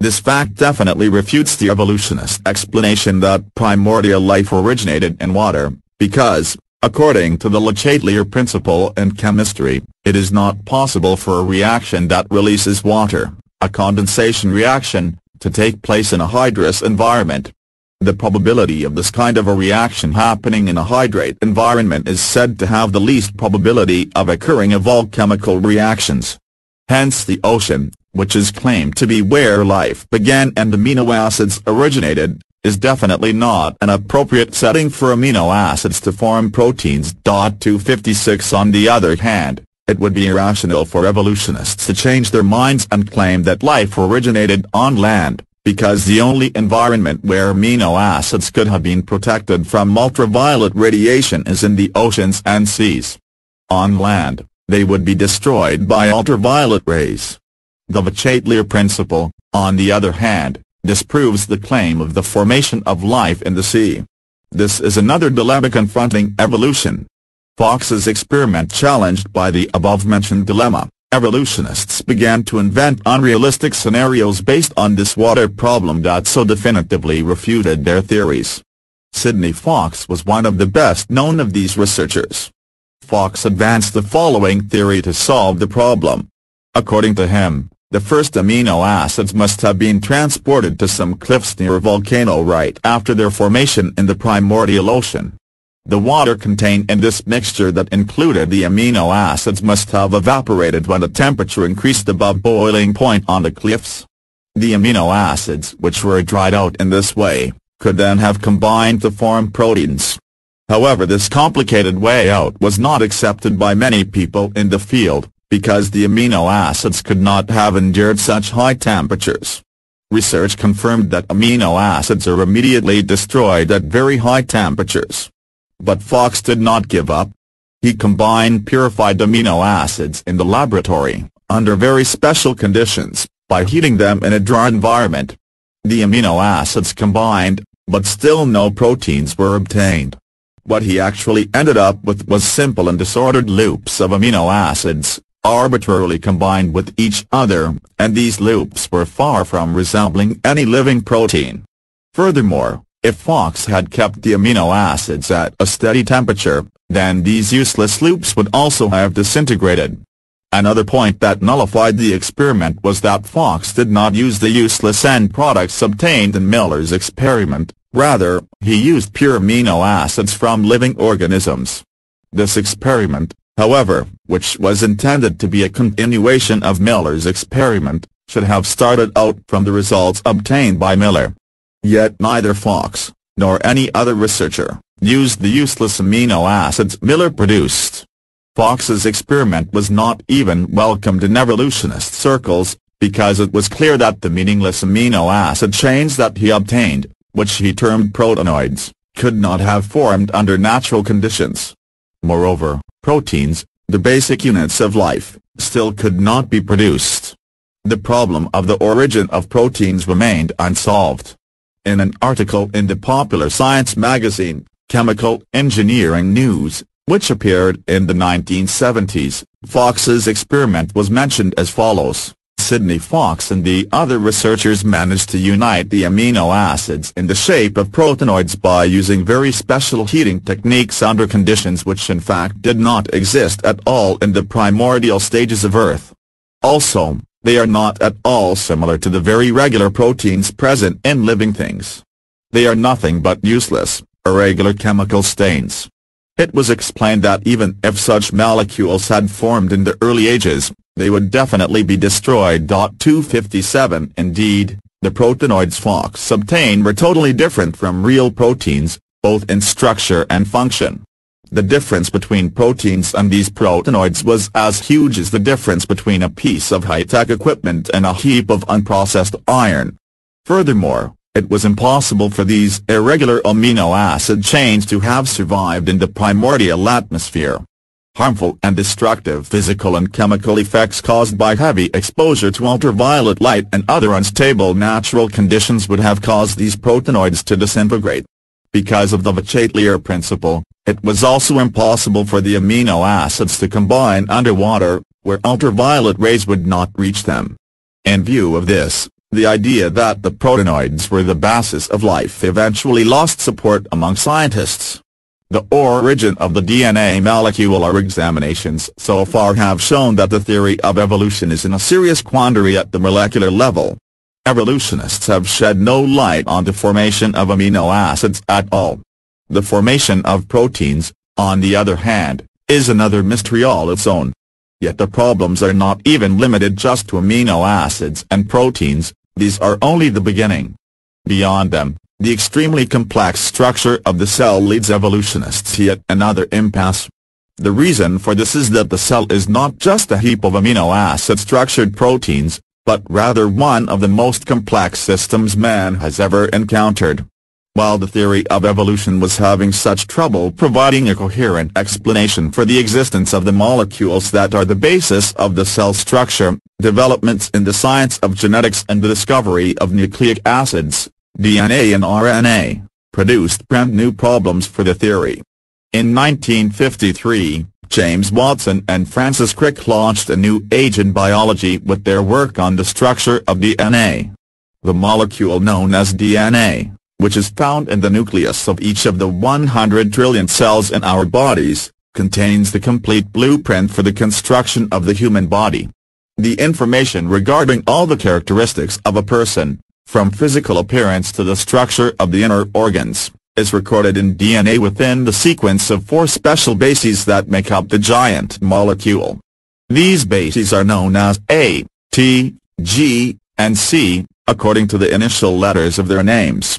This fact definitely refutes the evolutionist explanation that primordial life originated in water, because, according to the Le Chatelier principle in chemistry, it is not possible for a reaction that releases water, a condensation reaction, to take place in a hydrous environment. The probability of this kind of a reaction happening in a hydrate environment is said to have the least probability of occurring of all chemical reactions. Hence the ocean, which is claimed to be where life began and amino acids originated, is definitely not an appropriate setting for amino acids to form proteins. 256 On the other hand, it would be irrational for evolutionists to change their minds and claim that life originated on land, because the only environment where amino acids could have been protected from ultraviolet radiation is in the oceans and seas. On land, they would be destroyed by ultraviolet rays. The Le Chatelier principle, on the other hand, disproves the claim of the formation of life in the sea. This is another dilemma confronting evolution. Fox's experiment challenged by the above-mentioned dilemma, evolutionists began to invent unrealistic scenarios based on this water problem that so definitively refuted their theories. Sidney Fox was one of the best known of these researchers. Fox advanced the following theory to solve the problem. According to him, the first amino acids must have been transported to some cliffs near a volcano right after their formation in the primordial ocean. The water contained in this mixture that included the amino acids must have evaporated when the temperature increased above boiling point on the cliffs. The amino acids which were dried out in this way, could then have combined to form proteins. However this complicated way out was not accepted by many people in the field because the amino acids could not have endured such high temperatures. Research confirmed that amino acids are immediately destroyed at very high temperatures. But Fox did not give up. He combined purified amino acids in the laboratory, under very special conditions, by heating them in a dry environment. The amino acids combined, but still no proteins were obtained. What he actually ended up with was simple and disordered loops of amino acids, arbitrarily combined with each other, and these loops were far from resembling any living protein. Furthermore, if Fox had kept the amino acids at a steady temperature, then these useless loops would also have disintegrated. Another point that nullified the experiment was that Fox did not use the useless end products obtained in Miller's experiment, Rather, he used pure amino acids from living organisms. This experiment, however, which was intended to be a continuation of Miller's experiment, should have started out from the results obtained by Miller. Yet neither Fox, nor any other researcher, used the useless amino acids Miller produced. Fox's experiment was not even welcomed in evolutionist circles, because it was clear that the meaningless amino acid chains that he obtained, which he termed proteinoids, could not have formed under natural conditions. Moreover, proteins, the basic units of life, still could not be produced. The problem of the origin of proteins remained unsolved. In an article in the popular science magazine, Chemical Engineering News, which appeared in the 1970s, Fox's experiment was mentioned as follows. Sidney Fox and the other researchers managed to unite the amino acids in the shape of proteinoids by using very special heating techniques under conditions which in fact did not exist at all in the primordial stages of Earth. Also, they are not at all similar to the very regular proteins present in living things. They are nothing but useless, irregular chemical stains. It was explained that even if such molecules had formed in the early ages, they would definitely be destroyed. 257 Indeed, the proteinoids Fox obtained were totally different from real proteins, both in structure and function. The difference between proteins and these proteinoids was as huge as the difference between a piece of high-tech equipment and a heap of unprocessed iron. Furthermore, it was impossible for these irregular amino acid chains to have survived in the primordial atmosphere harmful and destructive physical and chemical effects caused by heavy exposure to ultraviolet light and other unstable natural conditions would have caused these proteinoids to disintegrate. Because of the Le Chatelier principle, it was also impossible for the amino acids to combine underwater, where ultraviolet rays would not reach them. In view of this, the idea that the proteinoids were the basis of life eventually lost support among scientists. The origin of the DNA molecular examinations so far have shown that the theory of evolution is in a serious quandary at the molecular level. Evolutionists have shed no light on the formation of amino acids at all. The formation of proteins, on the other hand, is another mystery all its own. Yet the problems are not even limited just to amino acids and proteins, these are only the beginning. Beyond them, the extremely complex structure of the cell leads evolutionists yet another impasse. The reason for this is that the cell is not just a heap of amino acid structured proteins, but rather one of the most complex systems man has ever encountered. While the theory of evolution was having such trouble providing a coherent explanation for the existence of the molecules that are the basis of the cell structure, developments in the science of genetics and the discovery of nucleic acids, DNA and RNA, produced brand new problems for the theory. In 1953, James Watson and Francis Crick launched a new age in biology with their work on the structure of DNA. The molecule known as DNA, which is found in the nucleus of each of the 100 trillion cells in our bodies, contains the complete blueprint for the construction of the human body. The information regarding all the characteristics of a person, from physical appearance to the structure of the inner organs, is recorded in DNA within the sequence of four special bases that make up the giant molecule. These bases are known as A, T, G, and C, according to the initial letters of their names.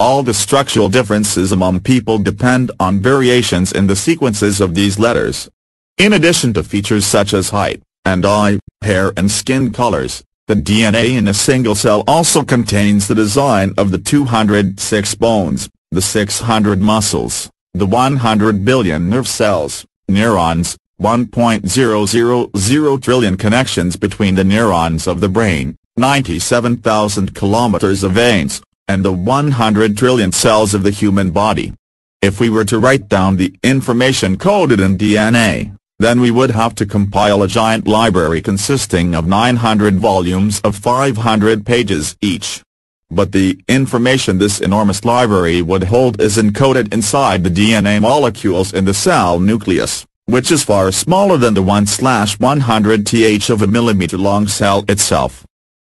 All the structural differences among people depend on variations in the sequences of these letters. In addition to features such as height, and eye, hair and skin colors, the DNA in a single cell also contains the design of the 206 bones, the 600 muscles, the 100 billion nerve cells, neurons, 1.000 trillion connections between the neurons of the brain, 97,000 kilometers of veins, and the 100 trillion cells of the human body. If we were to write down the information coded in DNA, then we would have to compile a giant library consisting of 900 volumes of 500 pages each. But the information this enormous library would hold is encoded inside the DNA molecules in the cell nucleus, which is far smaller than the 1-100th of a millimeter-long cell itself.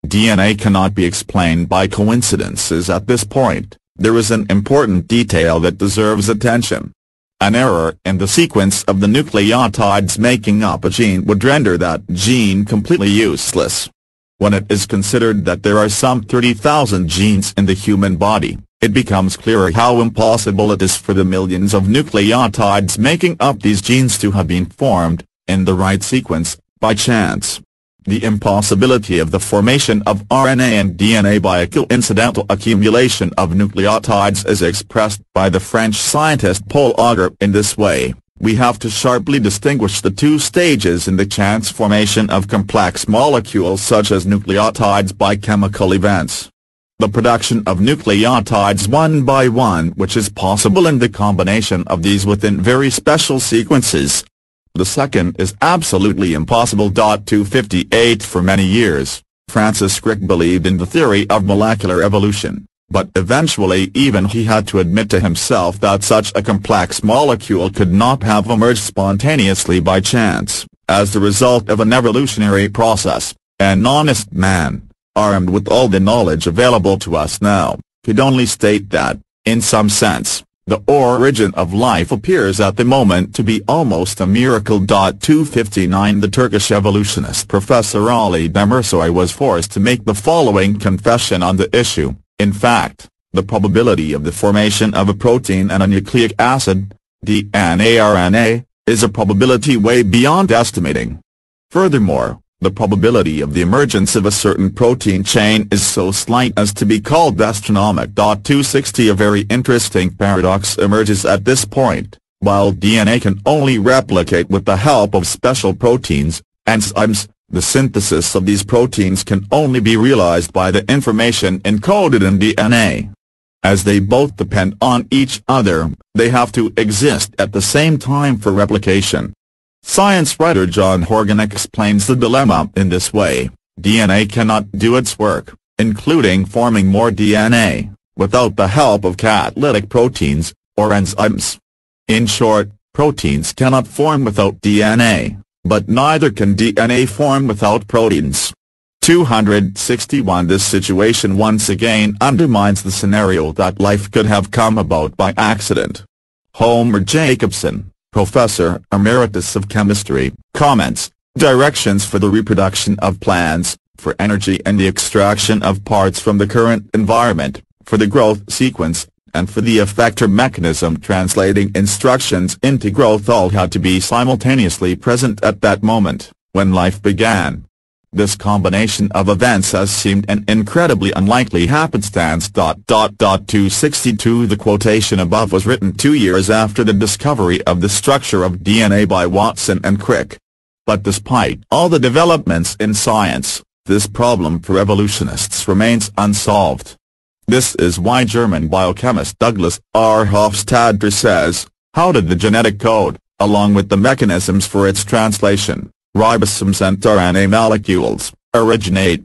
DNA cannot be explained by coincidences at this point, there is an important detail that deserves attention. An error in the sequence of the nucleotides making up a gene would render that gene completely useless. When it is considered that there are some 30,000 genes in the human body, it becomes clearer how impossible it is for the millions of nucleotides making up these genes to have been formed, in the right sequence, by chance. The impossibility of the formation of RNA and DNA by a coincidental accumulation of nucleotides is expressed by the French scientist Paul Auger in this way. We have to sharply distinguish the two stages in the chance formation of complex molecules such as nucleotides by chemical events. The production of nucleotides one by one which is possible in the combination of these within very special sequences, the second is absolutely impossible. 258 For many years, Francis Crick believed in the theory of molecular evolution, but eventually even he had to admit to himself that such a complex molecule could not have emerged spontaneously by chance, as the result of an evolutionary process. An honest man, armed with all the knowledge available to us now, could only state that, in some sense, the origin of life appears at the moment to be almost a miracle. 259 The Turkish evolutionist Professor Ali Demirsoy was forced to make the following confession on the issue, in fact, the probability of the formation of a protein and a nucleic acid, DNA-RNA, is a probability way beyond estimating. Furthermore, the probability of the emergence of a certain protein chain is so slight as to be called astronomic. 260 A very interesting paradox emerges at this point, while DNA can only replicate with the help of special proteins, enzymes, the synthesis of these proteins can only be realized by the information encoded in DNA. As they both depend on each other, they have to exist at the same time for replication. Science writer John Horgan explains the dilemma in this way, DNA cannot do its work, including forming more DNA, without the help of catalytic proteins, or enzymes. In short, proteins cannot form without DNA, but neither can DNA form without proteins. 261 This situation once again undermines the scenario that life could have come about by accident. Homer Jacobson Professor Emeritus of Chemistry, comments, directions for the reproduction of plants, for energy and the extraction of parts from the current environment, for the growth sequence, and for the effector mechanism translating instructions into growth all had to be simultaneously present at that moment, when life began. This combination of events has seemed an incredibly unlikely happenstance. 262 The quotation above was written two years after the discovery of the structure of DNA by Watson and Crick. But despite all the developments in science, this problem for evolutionists remains unsolved. This is why German biochemist Douglas R. Hofstadter says, how did the genetic code, along with the mechanisms for its translation, ribosomes and RNA molecules, originate.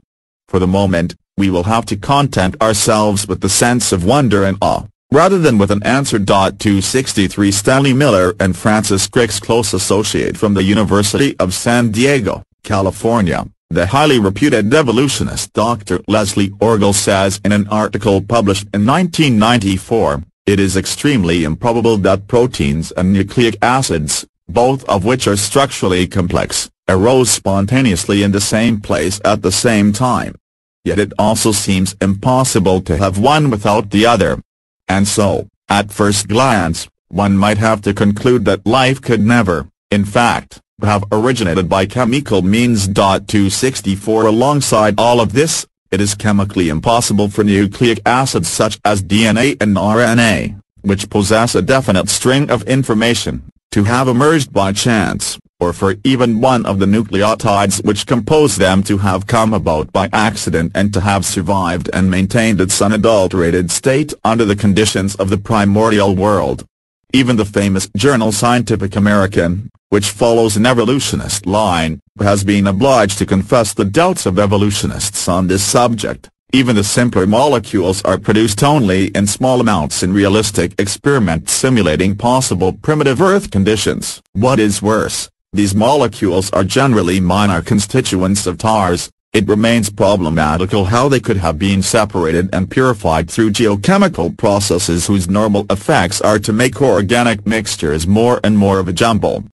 For the moment, we will have to content ourselves with the sense of wonder and awe, rather than with an answer. 263 Stanley Miller and Francis Crick's close associate from the University of San Diego, California, the highly reputed evolutionist Dr. Leslie Orgel says in an article published in 1994, it is extremely improbable that proteins and nucleic acids, both of which are structurally complex, arose spontaneously in the same place at the same time. Yet it also seems impossible to have one without the other. And so, at first glance, one might have to conclude that life could never, in fact, have originated by chemical means. 264 Alongside all of this, it is chemically impossible for nucleic acids such as DNA and RNA, which possess a definite string of information, to have emerged by chance or for even one of the nucleotides which compose them to have come about by accident and to have survived and maintained its unadulterated state under the conditions of the primordial world. Even the famous journal Scientific American, which follows an evolutionist line, has been obliged to confess the doubts of evolutionists on this subject. Even the simpler molecules are produced only in small amounts in realistic experiments simulating possible primitive Earth conditions. What is worse, these molecules are generally minor constituents of TARS, it remains problematical how they could have been separated and purified through geochemical processes whose normal effects are to make organic mixtures more and more of a jumble.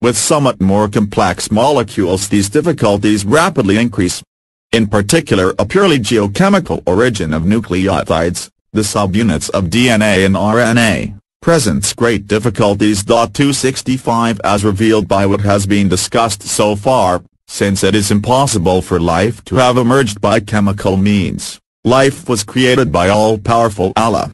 With somewhat more complex molecules these difficulties rapidly increase. In particular a purely geochemical origin of nucleotides, the subunits of DNA and RNA, presents great difficulties. 265 As revealed by what has been discussed so far, since it is impossible for life to have emerged by chemical means, life was created by all-powerful Allah.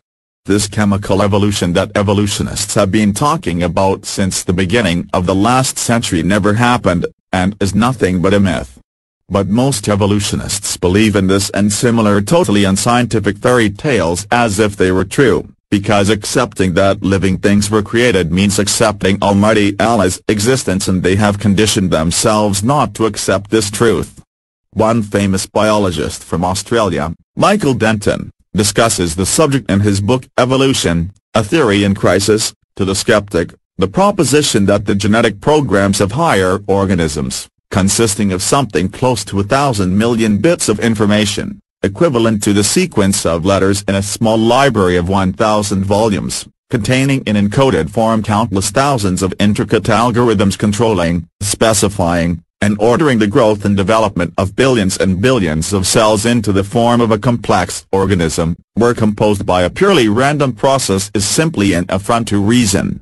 This chemical evolution that evolutionists have been talking about since the beginning of the last century never happened, and is nothing but a myth. But most evolutionists believe in this and similar totally unscientific fairy tales as if they were true because accepting that living things were created means accepting Almighty Allah's existence and they have conditioned themselves not to accept this truth. One famous biologist from Australia, Michael Denton, discusses the subject in his book Evolution, A Theory in Crisis, to the skeptic, the proposition that the genetic programs of higher organisms, consisting of something close to a thousand million bits of information, equivalent to the sequence of letters in a small library of 1,000 volumes, containing in encoded form countless thousands of intricate algorithms controlling, specifying, and ordering the growth and development of billions and billions of cells into the form of a complex organism, were composed by a purely random process is simply an affront to reason.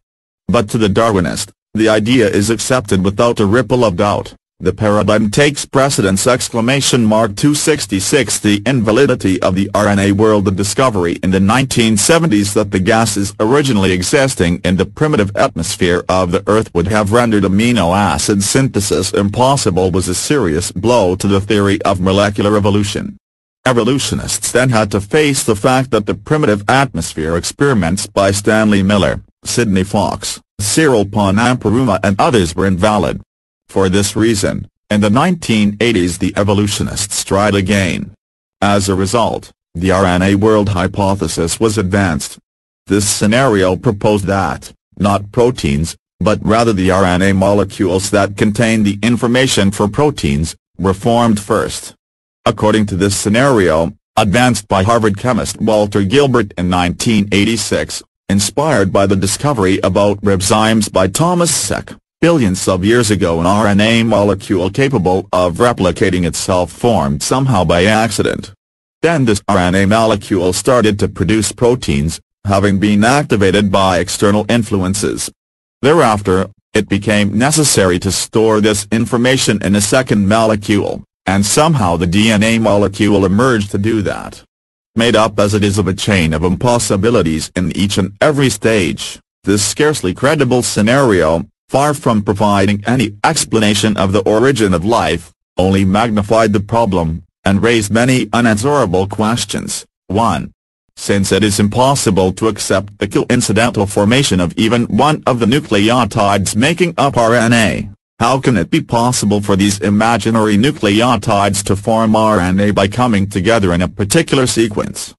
But to the Darwinist, the idea is accepted without a ripple of doubt. The paradigm takes precedence exclamation mark 266 The invalidity of the RNA world The discovery in the 1970s that the gases originally existing in the primitive atmosphere of the Earth would have rendered amino acid synthesis impossible was a serious blow to the theory of molecular evolution. Evolutionists then had to face the fact that the primitive atmosphere experiments by Stanley Miller, Sidney Fox, Cyril Ponnamperuma and others were invalid. For this reason, in the 1980s the evolutionists tried again. As a result, the RNA world hypothesis was advanced. This scenario proposed that, not proteins, but rather the RNA molecules that contain the information for proteins, were formed first. According to this scenario, advanced by Harvard chemist Walter Gilbert in 1986, inspired by the discovery about ribozymes by Thomas Cech, Billions of years ago an RNA molecule capable of replicating itself formed somehow by accident. Then this RNA molecule started to produce proteins, having been activated by external influences. Thereafter, it became necessary to store this information in a second molecule, and somehow the DNA molecule emerged to do that. Made up as it is of a chain of impossibilities in each and every stage, this scarcely credible scenario, far from providing any explanation of the origin of life, only magnified the problem, and raised many unanswerable questions. 1. Since it is impossible to accept the coincidental formation of even one of the nucleotides making up RNA, how can it be possible for these imaginary nucleotides to form RNA by coming together in a particular sequence?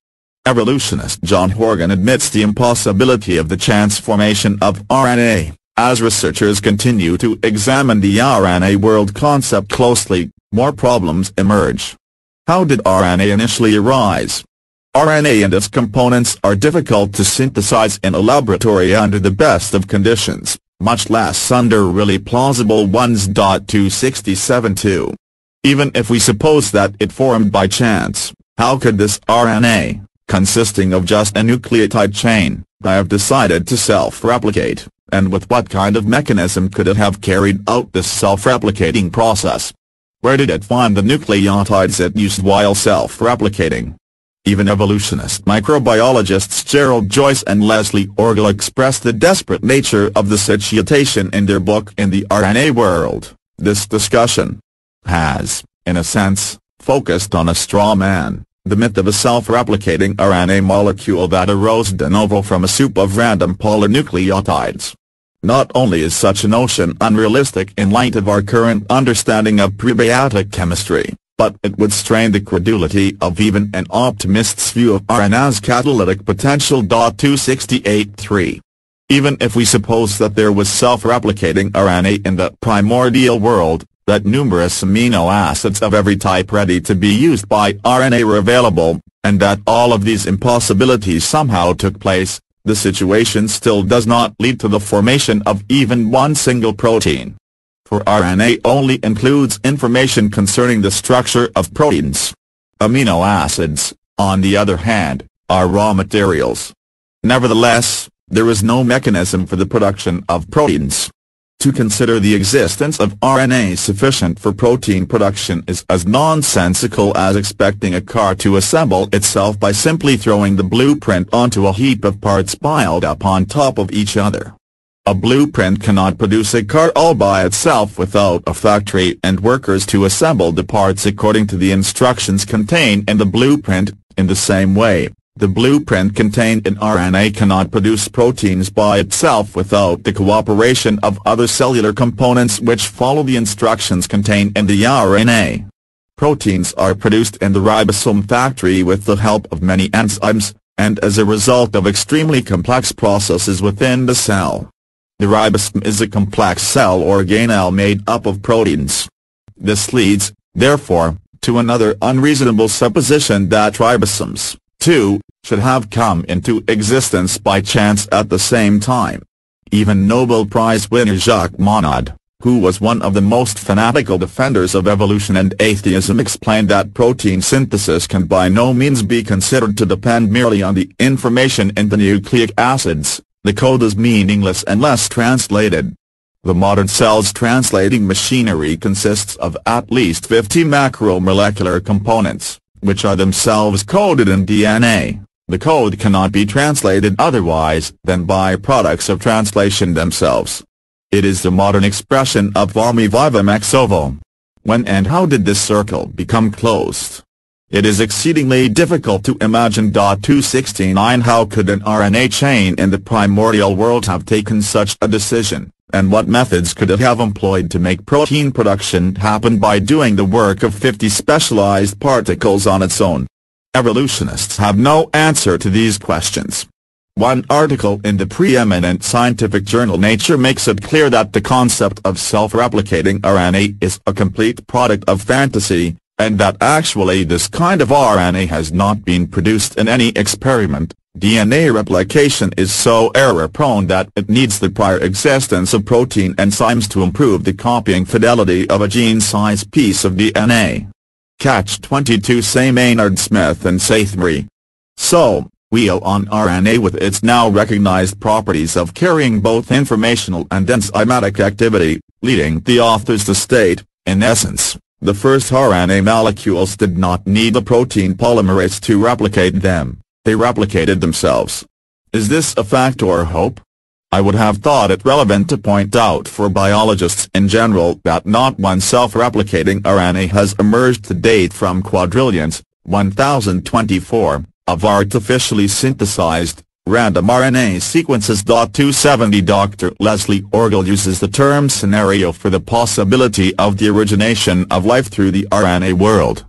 Evolutionist John Horgan admits the impossibility of the chance formation of RNA. As researchers continue to examine the RNA world concept closely, more problems emerge. How did RNA initially arise? RNA and its components are difficult to synthesize in a laboratory under the best of conditions, much less under really plausible ones. 267.2. Even if we suppose that it formed by chance, how could this RNA, consisting of just a nucleotide chain, have decided to self-replicate? And with what kind of mechanism could it have carried out this self-replicating process? Where did it find the nucleotides it used while self-replicating? Even evolutionist microbiologists Gerald Joyce and Leslie Orgel expressed the desperate nature of the situation in their book In the RNA World. This discussion has, in a sense, focused on a straw man, the myth of a self-replicating RNA molecule that arose de novo from a soup of random polynucleotides. Not only is such a notion unrealistic in light of our current understanding of prebiotic chemistry, but it would strain the credulity of even an optimist's view of RNA's catalytic potential. 268.3. Even if we suppose that there was self-replicating RNA in the primordial world, that numerous amino acids of every type ready to be used by RNA were available, and that all of these impossibilities somehow took place, the situation still does not lead to the formation of even one single protein. For RNA only includes information concerning the structure of proteins. Amino acids, on the other hand, are raw materials. Nevertheless, there is no mechanism for the production of proteins. To consider the existence of RNA sufficient for protein production is as nonsensical as expecting a car to assemble itself by simply throwing the blueprint onto a heap of parts piled up on top of each other. A blueprint cannot produce a car all by itself without a factory and workers to assemble the parts according to the instructions contained in the blueprint, in the same way, the blueprint contained in RNA cannot produce proteins by itself without the cooperation of other cellular components which follow the instructions contained in the RNA. Proteins are produced in the ribosome factory with the help of many enzymes, and as a result of extremely complex processes within the cell. The ribosome is a complex cell organelle made up of proteins. This leads, therefore, to another unreasonable supposition that ribosomes, too, should have come into existence by chance at the same time. Even Nobel Prize winner Jacques Monod, who was one of the most fanatical defenders of evolution and atheism explained that protein synthesis can by no means be considered to depend merely on the information in the nucleic acids, the code is meaningless unless translated. The modern cell's translating machinery consists of at least 50 macromolecular components which are themselves coded in DNA. The code cannot be translated otherwise than by products of translation themselves. It is the modern expression of omne vivum ex ovo. When and how did this circle become closed? It is exceedingly difficult to imagine. 269 How could an RNA chain in the primordial world have taken such a decision? And what methods could it have employed to make protein production happen by doing the work of 50 specialized particles on its own? Evolutionists have no answer to these questions. One article in the preeminent scientific journal Nature makes it clear that the concept of self-replicating RNA is a complete product of fantasy, and that actually this kind of RNA has not been produced in any experiment, DNA replication is so error-prone that it needs the prior existence of protein enzymes to improve the copying fidelity of a gene-size piece of DNA. Catch 22 say Maynard Smith and Szathmáry. So, we wheel on RNA with its now recognized properties of carrying both informational and enzymatic activity, leading the authors to state, in essence, the first RNA molecules did not need the protein polymerase to replicate them they replicated themselves. Is this a fact or hope? I would have thought it relevant to point out for biologists in general that not one self-replicating RNA has emerged to date from quadrillions, 1024, of artificially synthesized, random RNA sequences. 270 Dr. Leslie Orgel uses the term scenario for the possibility of the origination of life through the RNA world.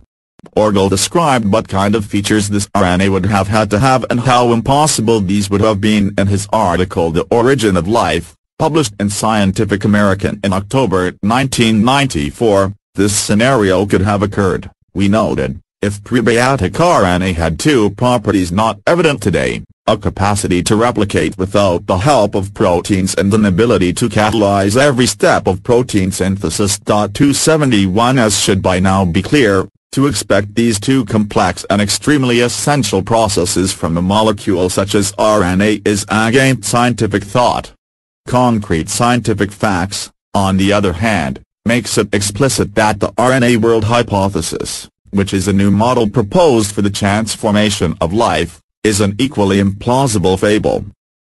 Orgel described what kind of features this RNA would have had to have and how impossible these would have been in his article The Origin of Life, published in Scientific American in October 1994. This scenario could have occurred, we noted, if prebiotic RNA had two properties not evident today, a capacity to replicate without the help of proteins and an ability to catalyze every step of protein synthesis. 271 as should by now be clear, to expect these two complex and extremely essential processes from a molecule such as RNA is against scientific thought. Concrete scientific facts, on the other hand, makes it explicit that the RNA world hypothesis, which is a new model proposed for the transformation of life, is an equally implausible fable.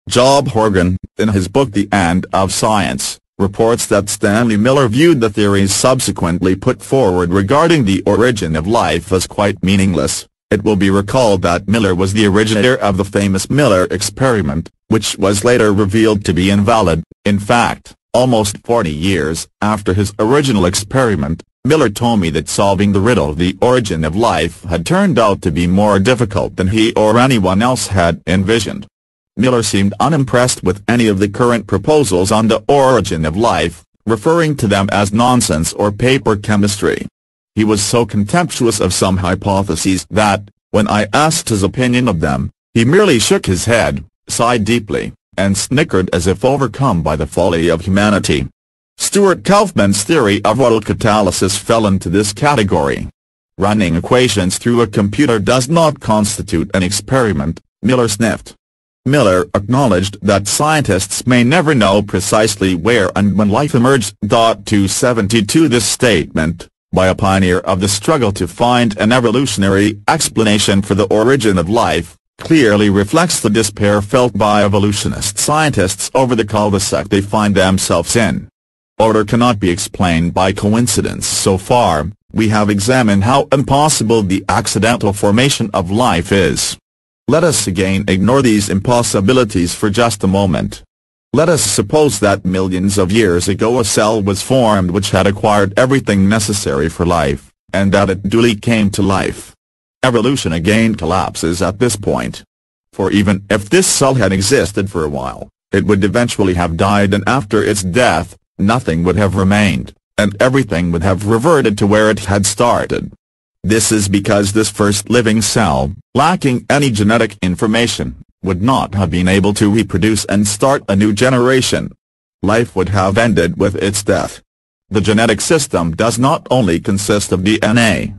John Horgan, in his book The End of Science, reports that Stanley Miller viewed the theories subsequently put forward regarding the origin of life as quite meaningless. It will be recalled that Miller was the originator of the famous Miller experiment, which was later revealed to be invalid. In fact, almost 40 years after his original experiment, Miller told me that solving the riddle of the origin of life had turned out to be more difficult than he or anyone else had envisioned. Miller seemed unimpressed with any of the current proposals on the origin of life, referring to them as nonsense or paper chemistry. He was so contemptuous of some hypotheses that, when I asked his opinion of them, he merely shook his head, sighed deeply, and snickered as if overcome by the folly of humanity. Stuart Kauffman's theory of autocatalysis fell into this category. Running equations through a computer does not constitute an experiment, Miller sniffed. Miller acknowledged that scientists may never know precisely where and when life emerged. 272 This statement, by a pioneer of the struggle to find an evolutionary explanation for the origin of life, clearly reflects the despair felt by evolutionist scientists over the cul-de-sac they find themselves in. Order cannot be explained by coincidence so far, we have examined how impossible the accidental formation of life is. Let us again ignore these impossibilities for just a moment. Let us suppose that millions of years ago a cell was formed which had acquired everything necessary for life, and that it duly came to life. Evolution again collapses at this point. For even if this cell had existed for a while, it would eventually have died and after its death, nothing would have remained, and everything would have reverted to where it had started. This is because this first living cell, lacking any genetic information, would not have been able to reproduce and start a new generation. Life would have ended with its death. The genetic system does not only consist of DNA.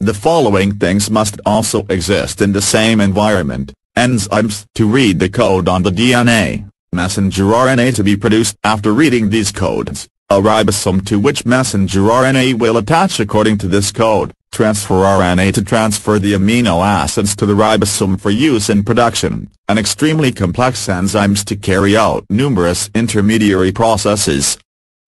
The following things must also exist in the same environment, enzymes to read the code on the DNA, messenger RNA to be produced after reading these codes, a ribosome to which messenger RNA will attach according to this code, transfer RNA to transfer the amino acids to the ribosome for use in production, and extremely complex enzymes to carry out numerous intermediary processes.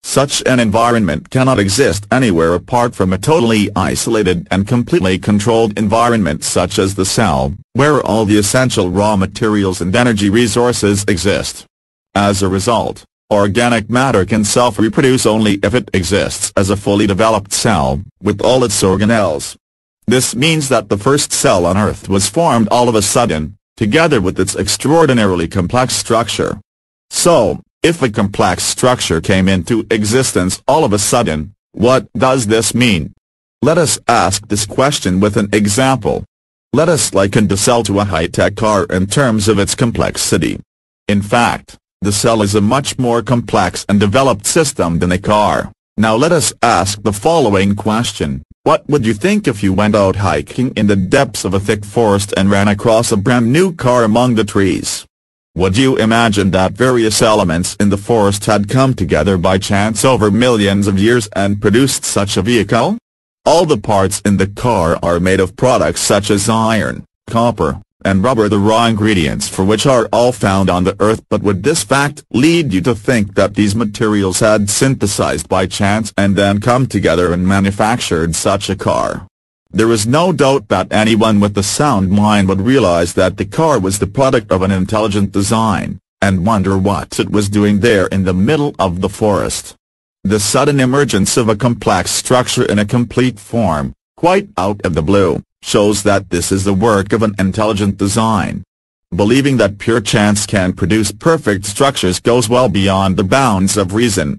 Such an environment cannot exist anywhere apart from a totally isolated and completely controlled environment such as the cell, where all the essential raw materials and energy resources exist. As a result, Organic matter can self-reproduce only if it exists as a fully developed cell, with all its organelles. This means that the first cell on Earth was formed all of a sudden, together with its extraordinarily complex structure. So, if a complex structure came into existence all of a sudden, what does this mean? Let us ask this question with an example. Let us liken the cell to a high-tech car in terms of its complexity. In fact, the cell is a much more complex and developed system than a car. Now let us ask the following question. What would you think if you went out hiking in the depths of a thick forest and ran across a brand new car among the trees? Would you imagine that various elements in the forest had come together by chance over millions of years and produced such a vehicle? All the parts in the car are made of products such as iron, copper, and rubber the raw ingredients for which are all found on the earth but would this fact lead you to think that these materials had synthesized by chance and then come together and manufactured such a car? There is no doubt that anyone with a sound mind would realize that the car was the product of an intelligent design, and wonder what it was doing there in the middle of the forest. The sudden emergence of a complex structure in a complete form, quite out of the blue, shows that this is the work of an intelligent design. Believing that pure chance can produce perfect structures goes well beyond the bounds of reason.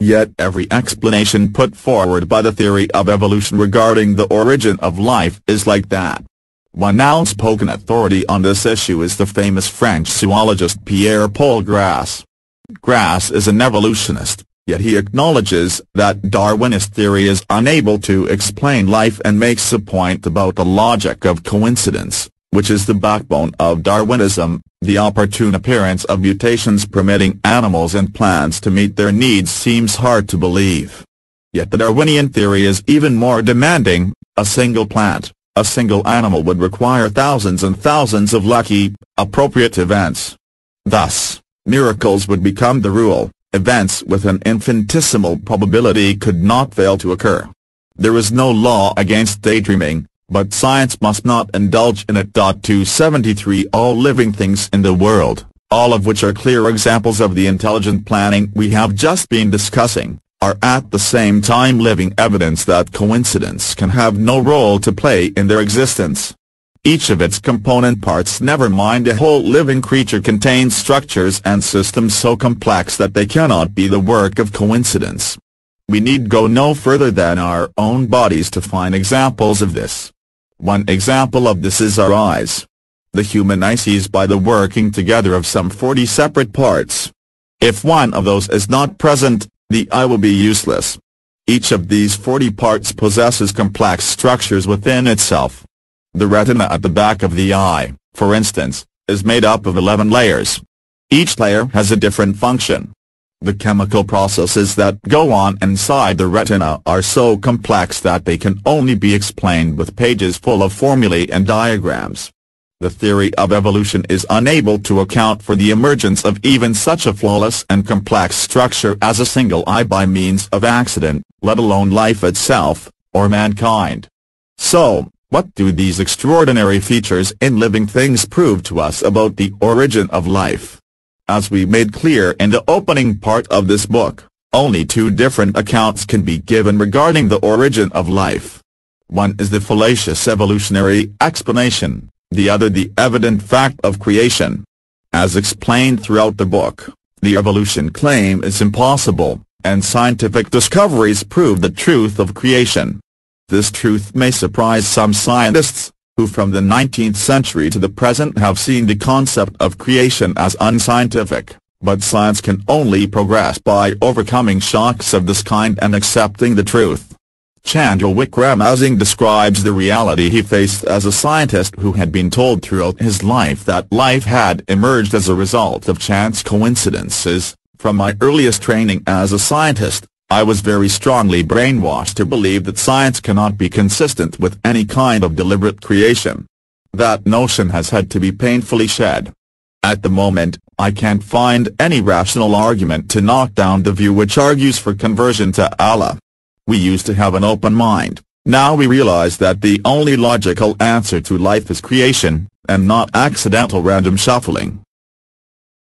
Yet every explanation put forward by the theory of evolution regarding the origin of life is like that. One outspoken authority on this issue is the famous French zoologist Pierre-Paul Grassé. Grassé is an evolutionist, yet he acknowledges that Darwinist theory is unable to explain life and makes a point about the logic of coincidence, which is the backbone of Darwinism, the opportune appearance of mutations permitting animals and plants to meet their needs seems hard to believe. Yet the Darwinian theory is even more demanding, a single plant, a single animal would require thousands and thousands of lucky, appropriate events. Thus, miracles would become the rule events with an infinitesimal probability could not fail to occur. There is no law against daydreaming, but science must not indulge in it. 273 All living things in the world, all of which are clear examples of the intelligent planning we have just been discussing, are at the same time living evidence that coincidence can have no role to play in their existence. Each of its component parts never mind a whole living creature contains structures and systems so complex that they cannot be the work of coincidence. We need go no further than our own bodies to find examples of this. One example of this is our eyes. The human eye sees by the working together of some 40 separate parts. If one of those is not present, the eye will be useless. Each of these 40 parts possesses complex structures within itself. The retina at the back of the eye, for instance, is made up of 11 layers. Each layer has a different function. The chemical processes that go on inside the retina are so complex that they can only be explained with pages full of formulae and diagrams. The theory of evolution is unable to account for the emergence of even such a flawless and complex structure as a single eye by means of accident, let alone life itself, or mankind. So, what do these extraordinary features in living things prove to us about the origin of life? As we made clear in the opening part of this book, only two different accounts can be given regarding the origin of life. One is the fallacious evolutionary explanation, the other the evident fact of creation. As explained throughout the book, the evolution claim is impossible, and scientific discoveries prove the truth of creation. This truth may surprise some scientists, who from the 19th century to the present have seen the concept of creation as unscientific, but science can only progress by overcoming shocks of this kind and accepting the truth. Chandra Wickramasinghe describes the reality he faced as a scientist who had been told throughout his life that life had emerged as a result of chance coincidences. From my earliest training as a scientist, I was very strongly brainwashed to believe that science cannot be consistent with any kind of deliberate creation. That notion has had to be painfully shed. At the moment, I can't find any rational argument to knock down the view which argues for conversion to Allah. We used to have an open mind, now we realize that the only logical answer to life is creation, and not accidental random shuffling.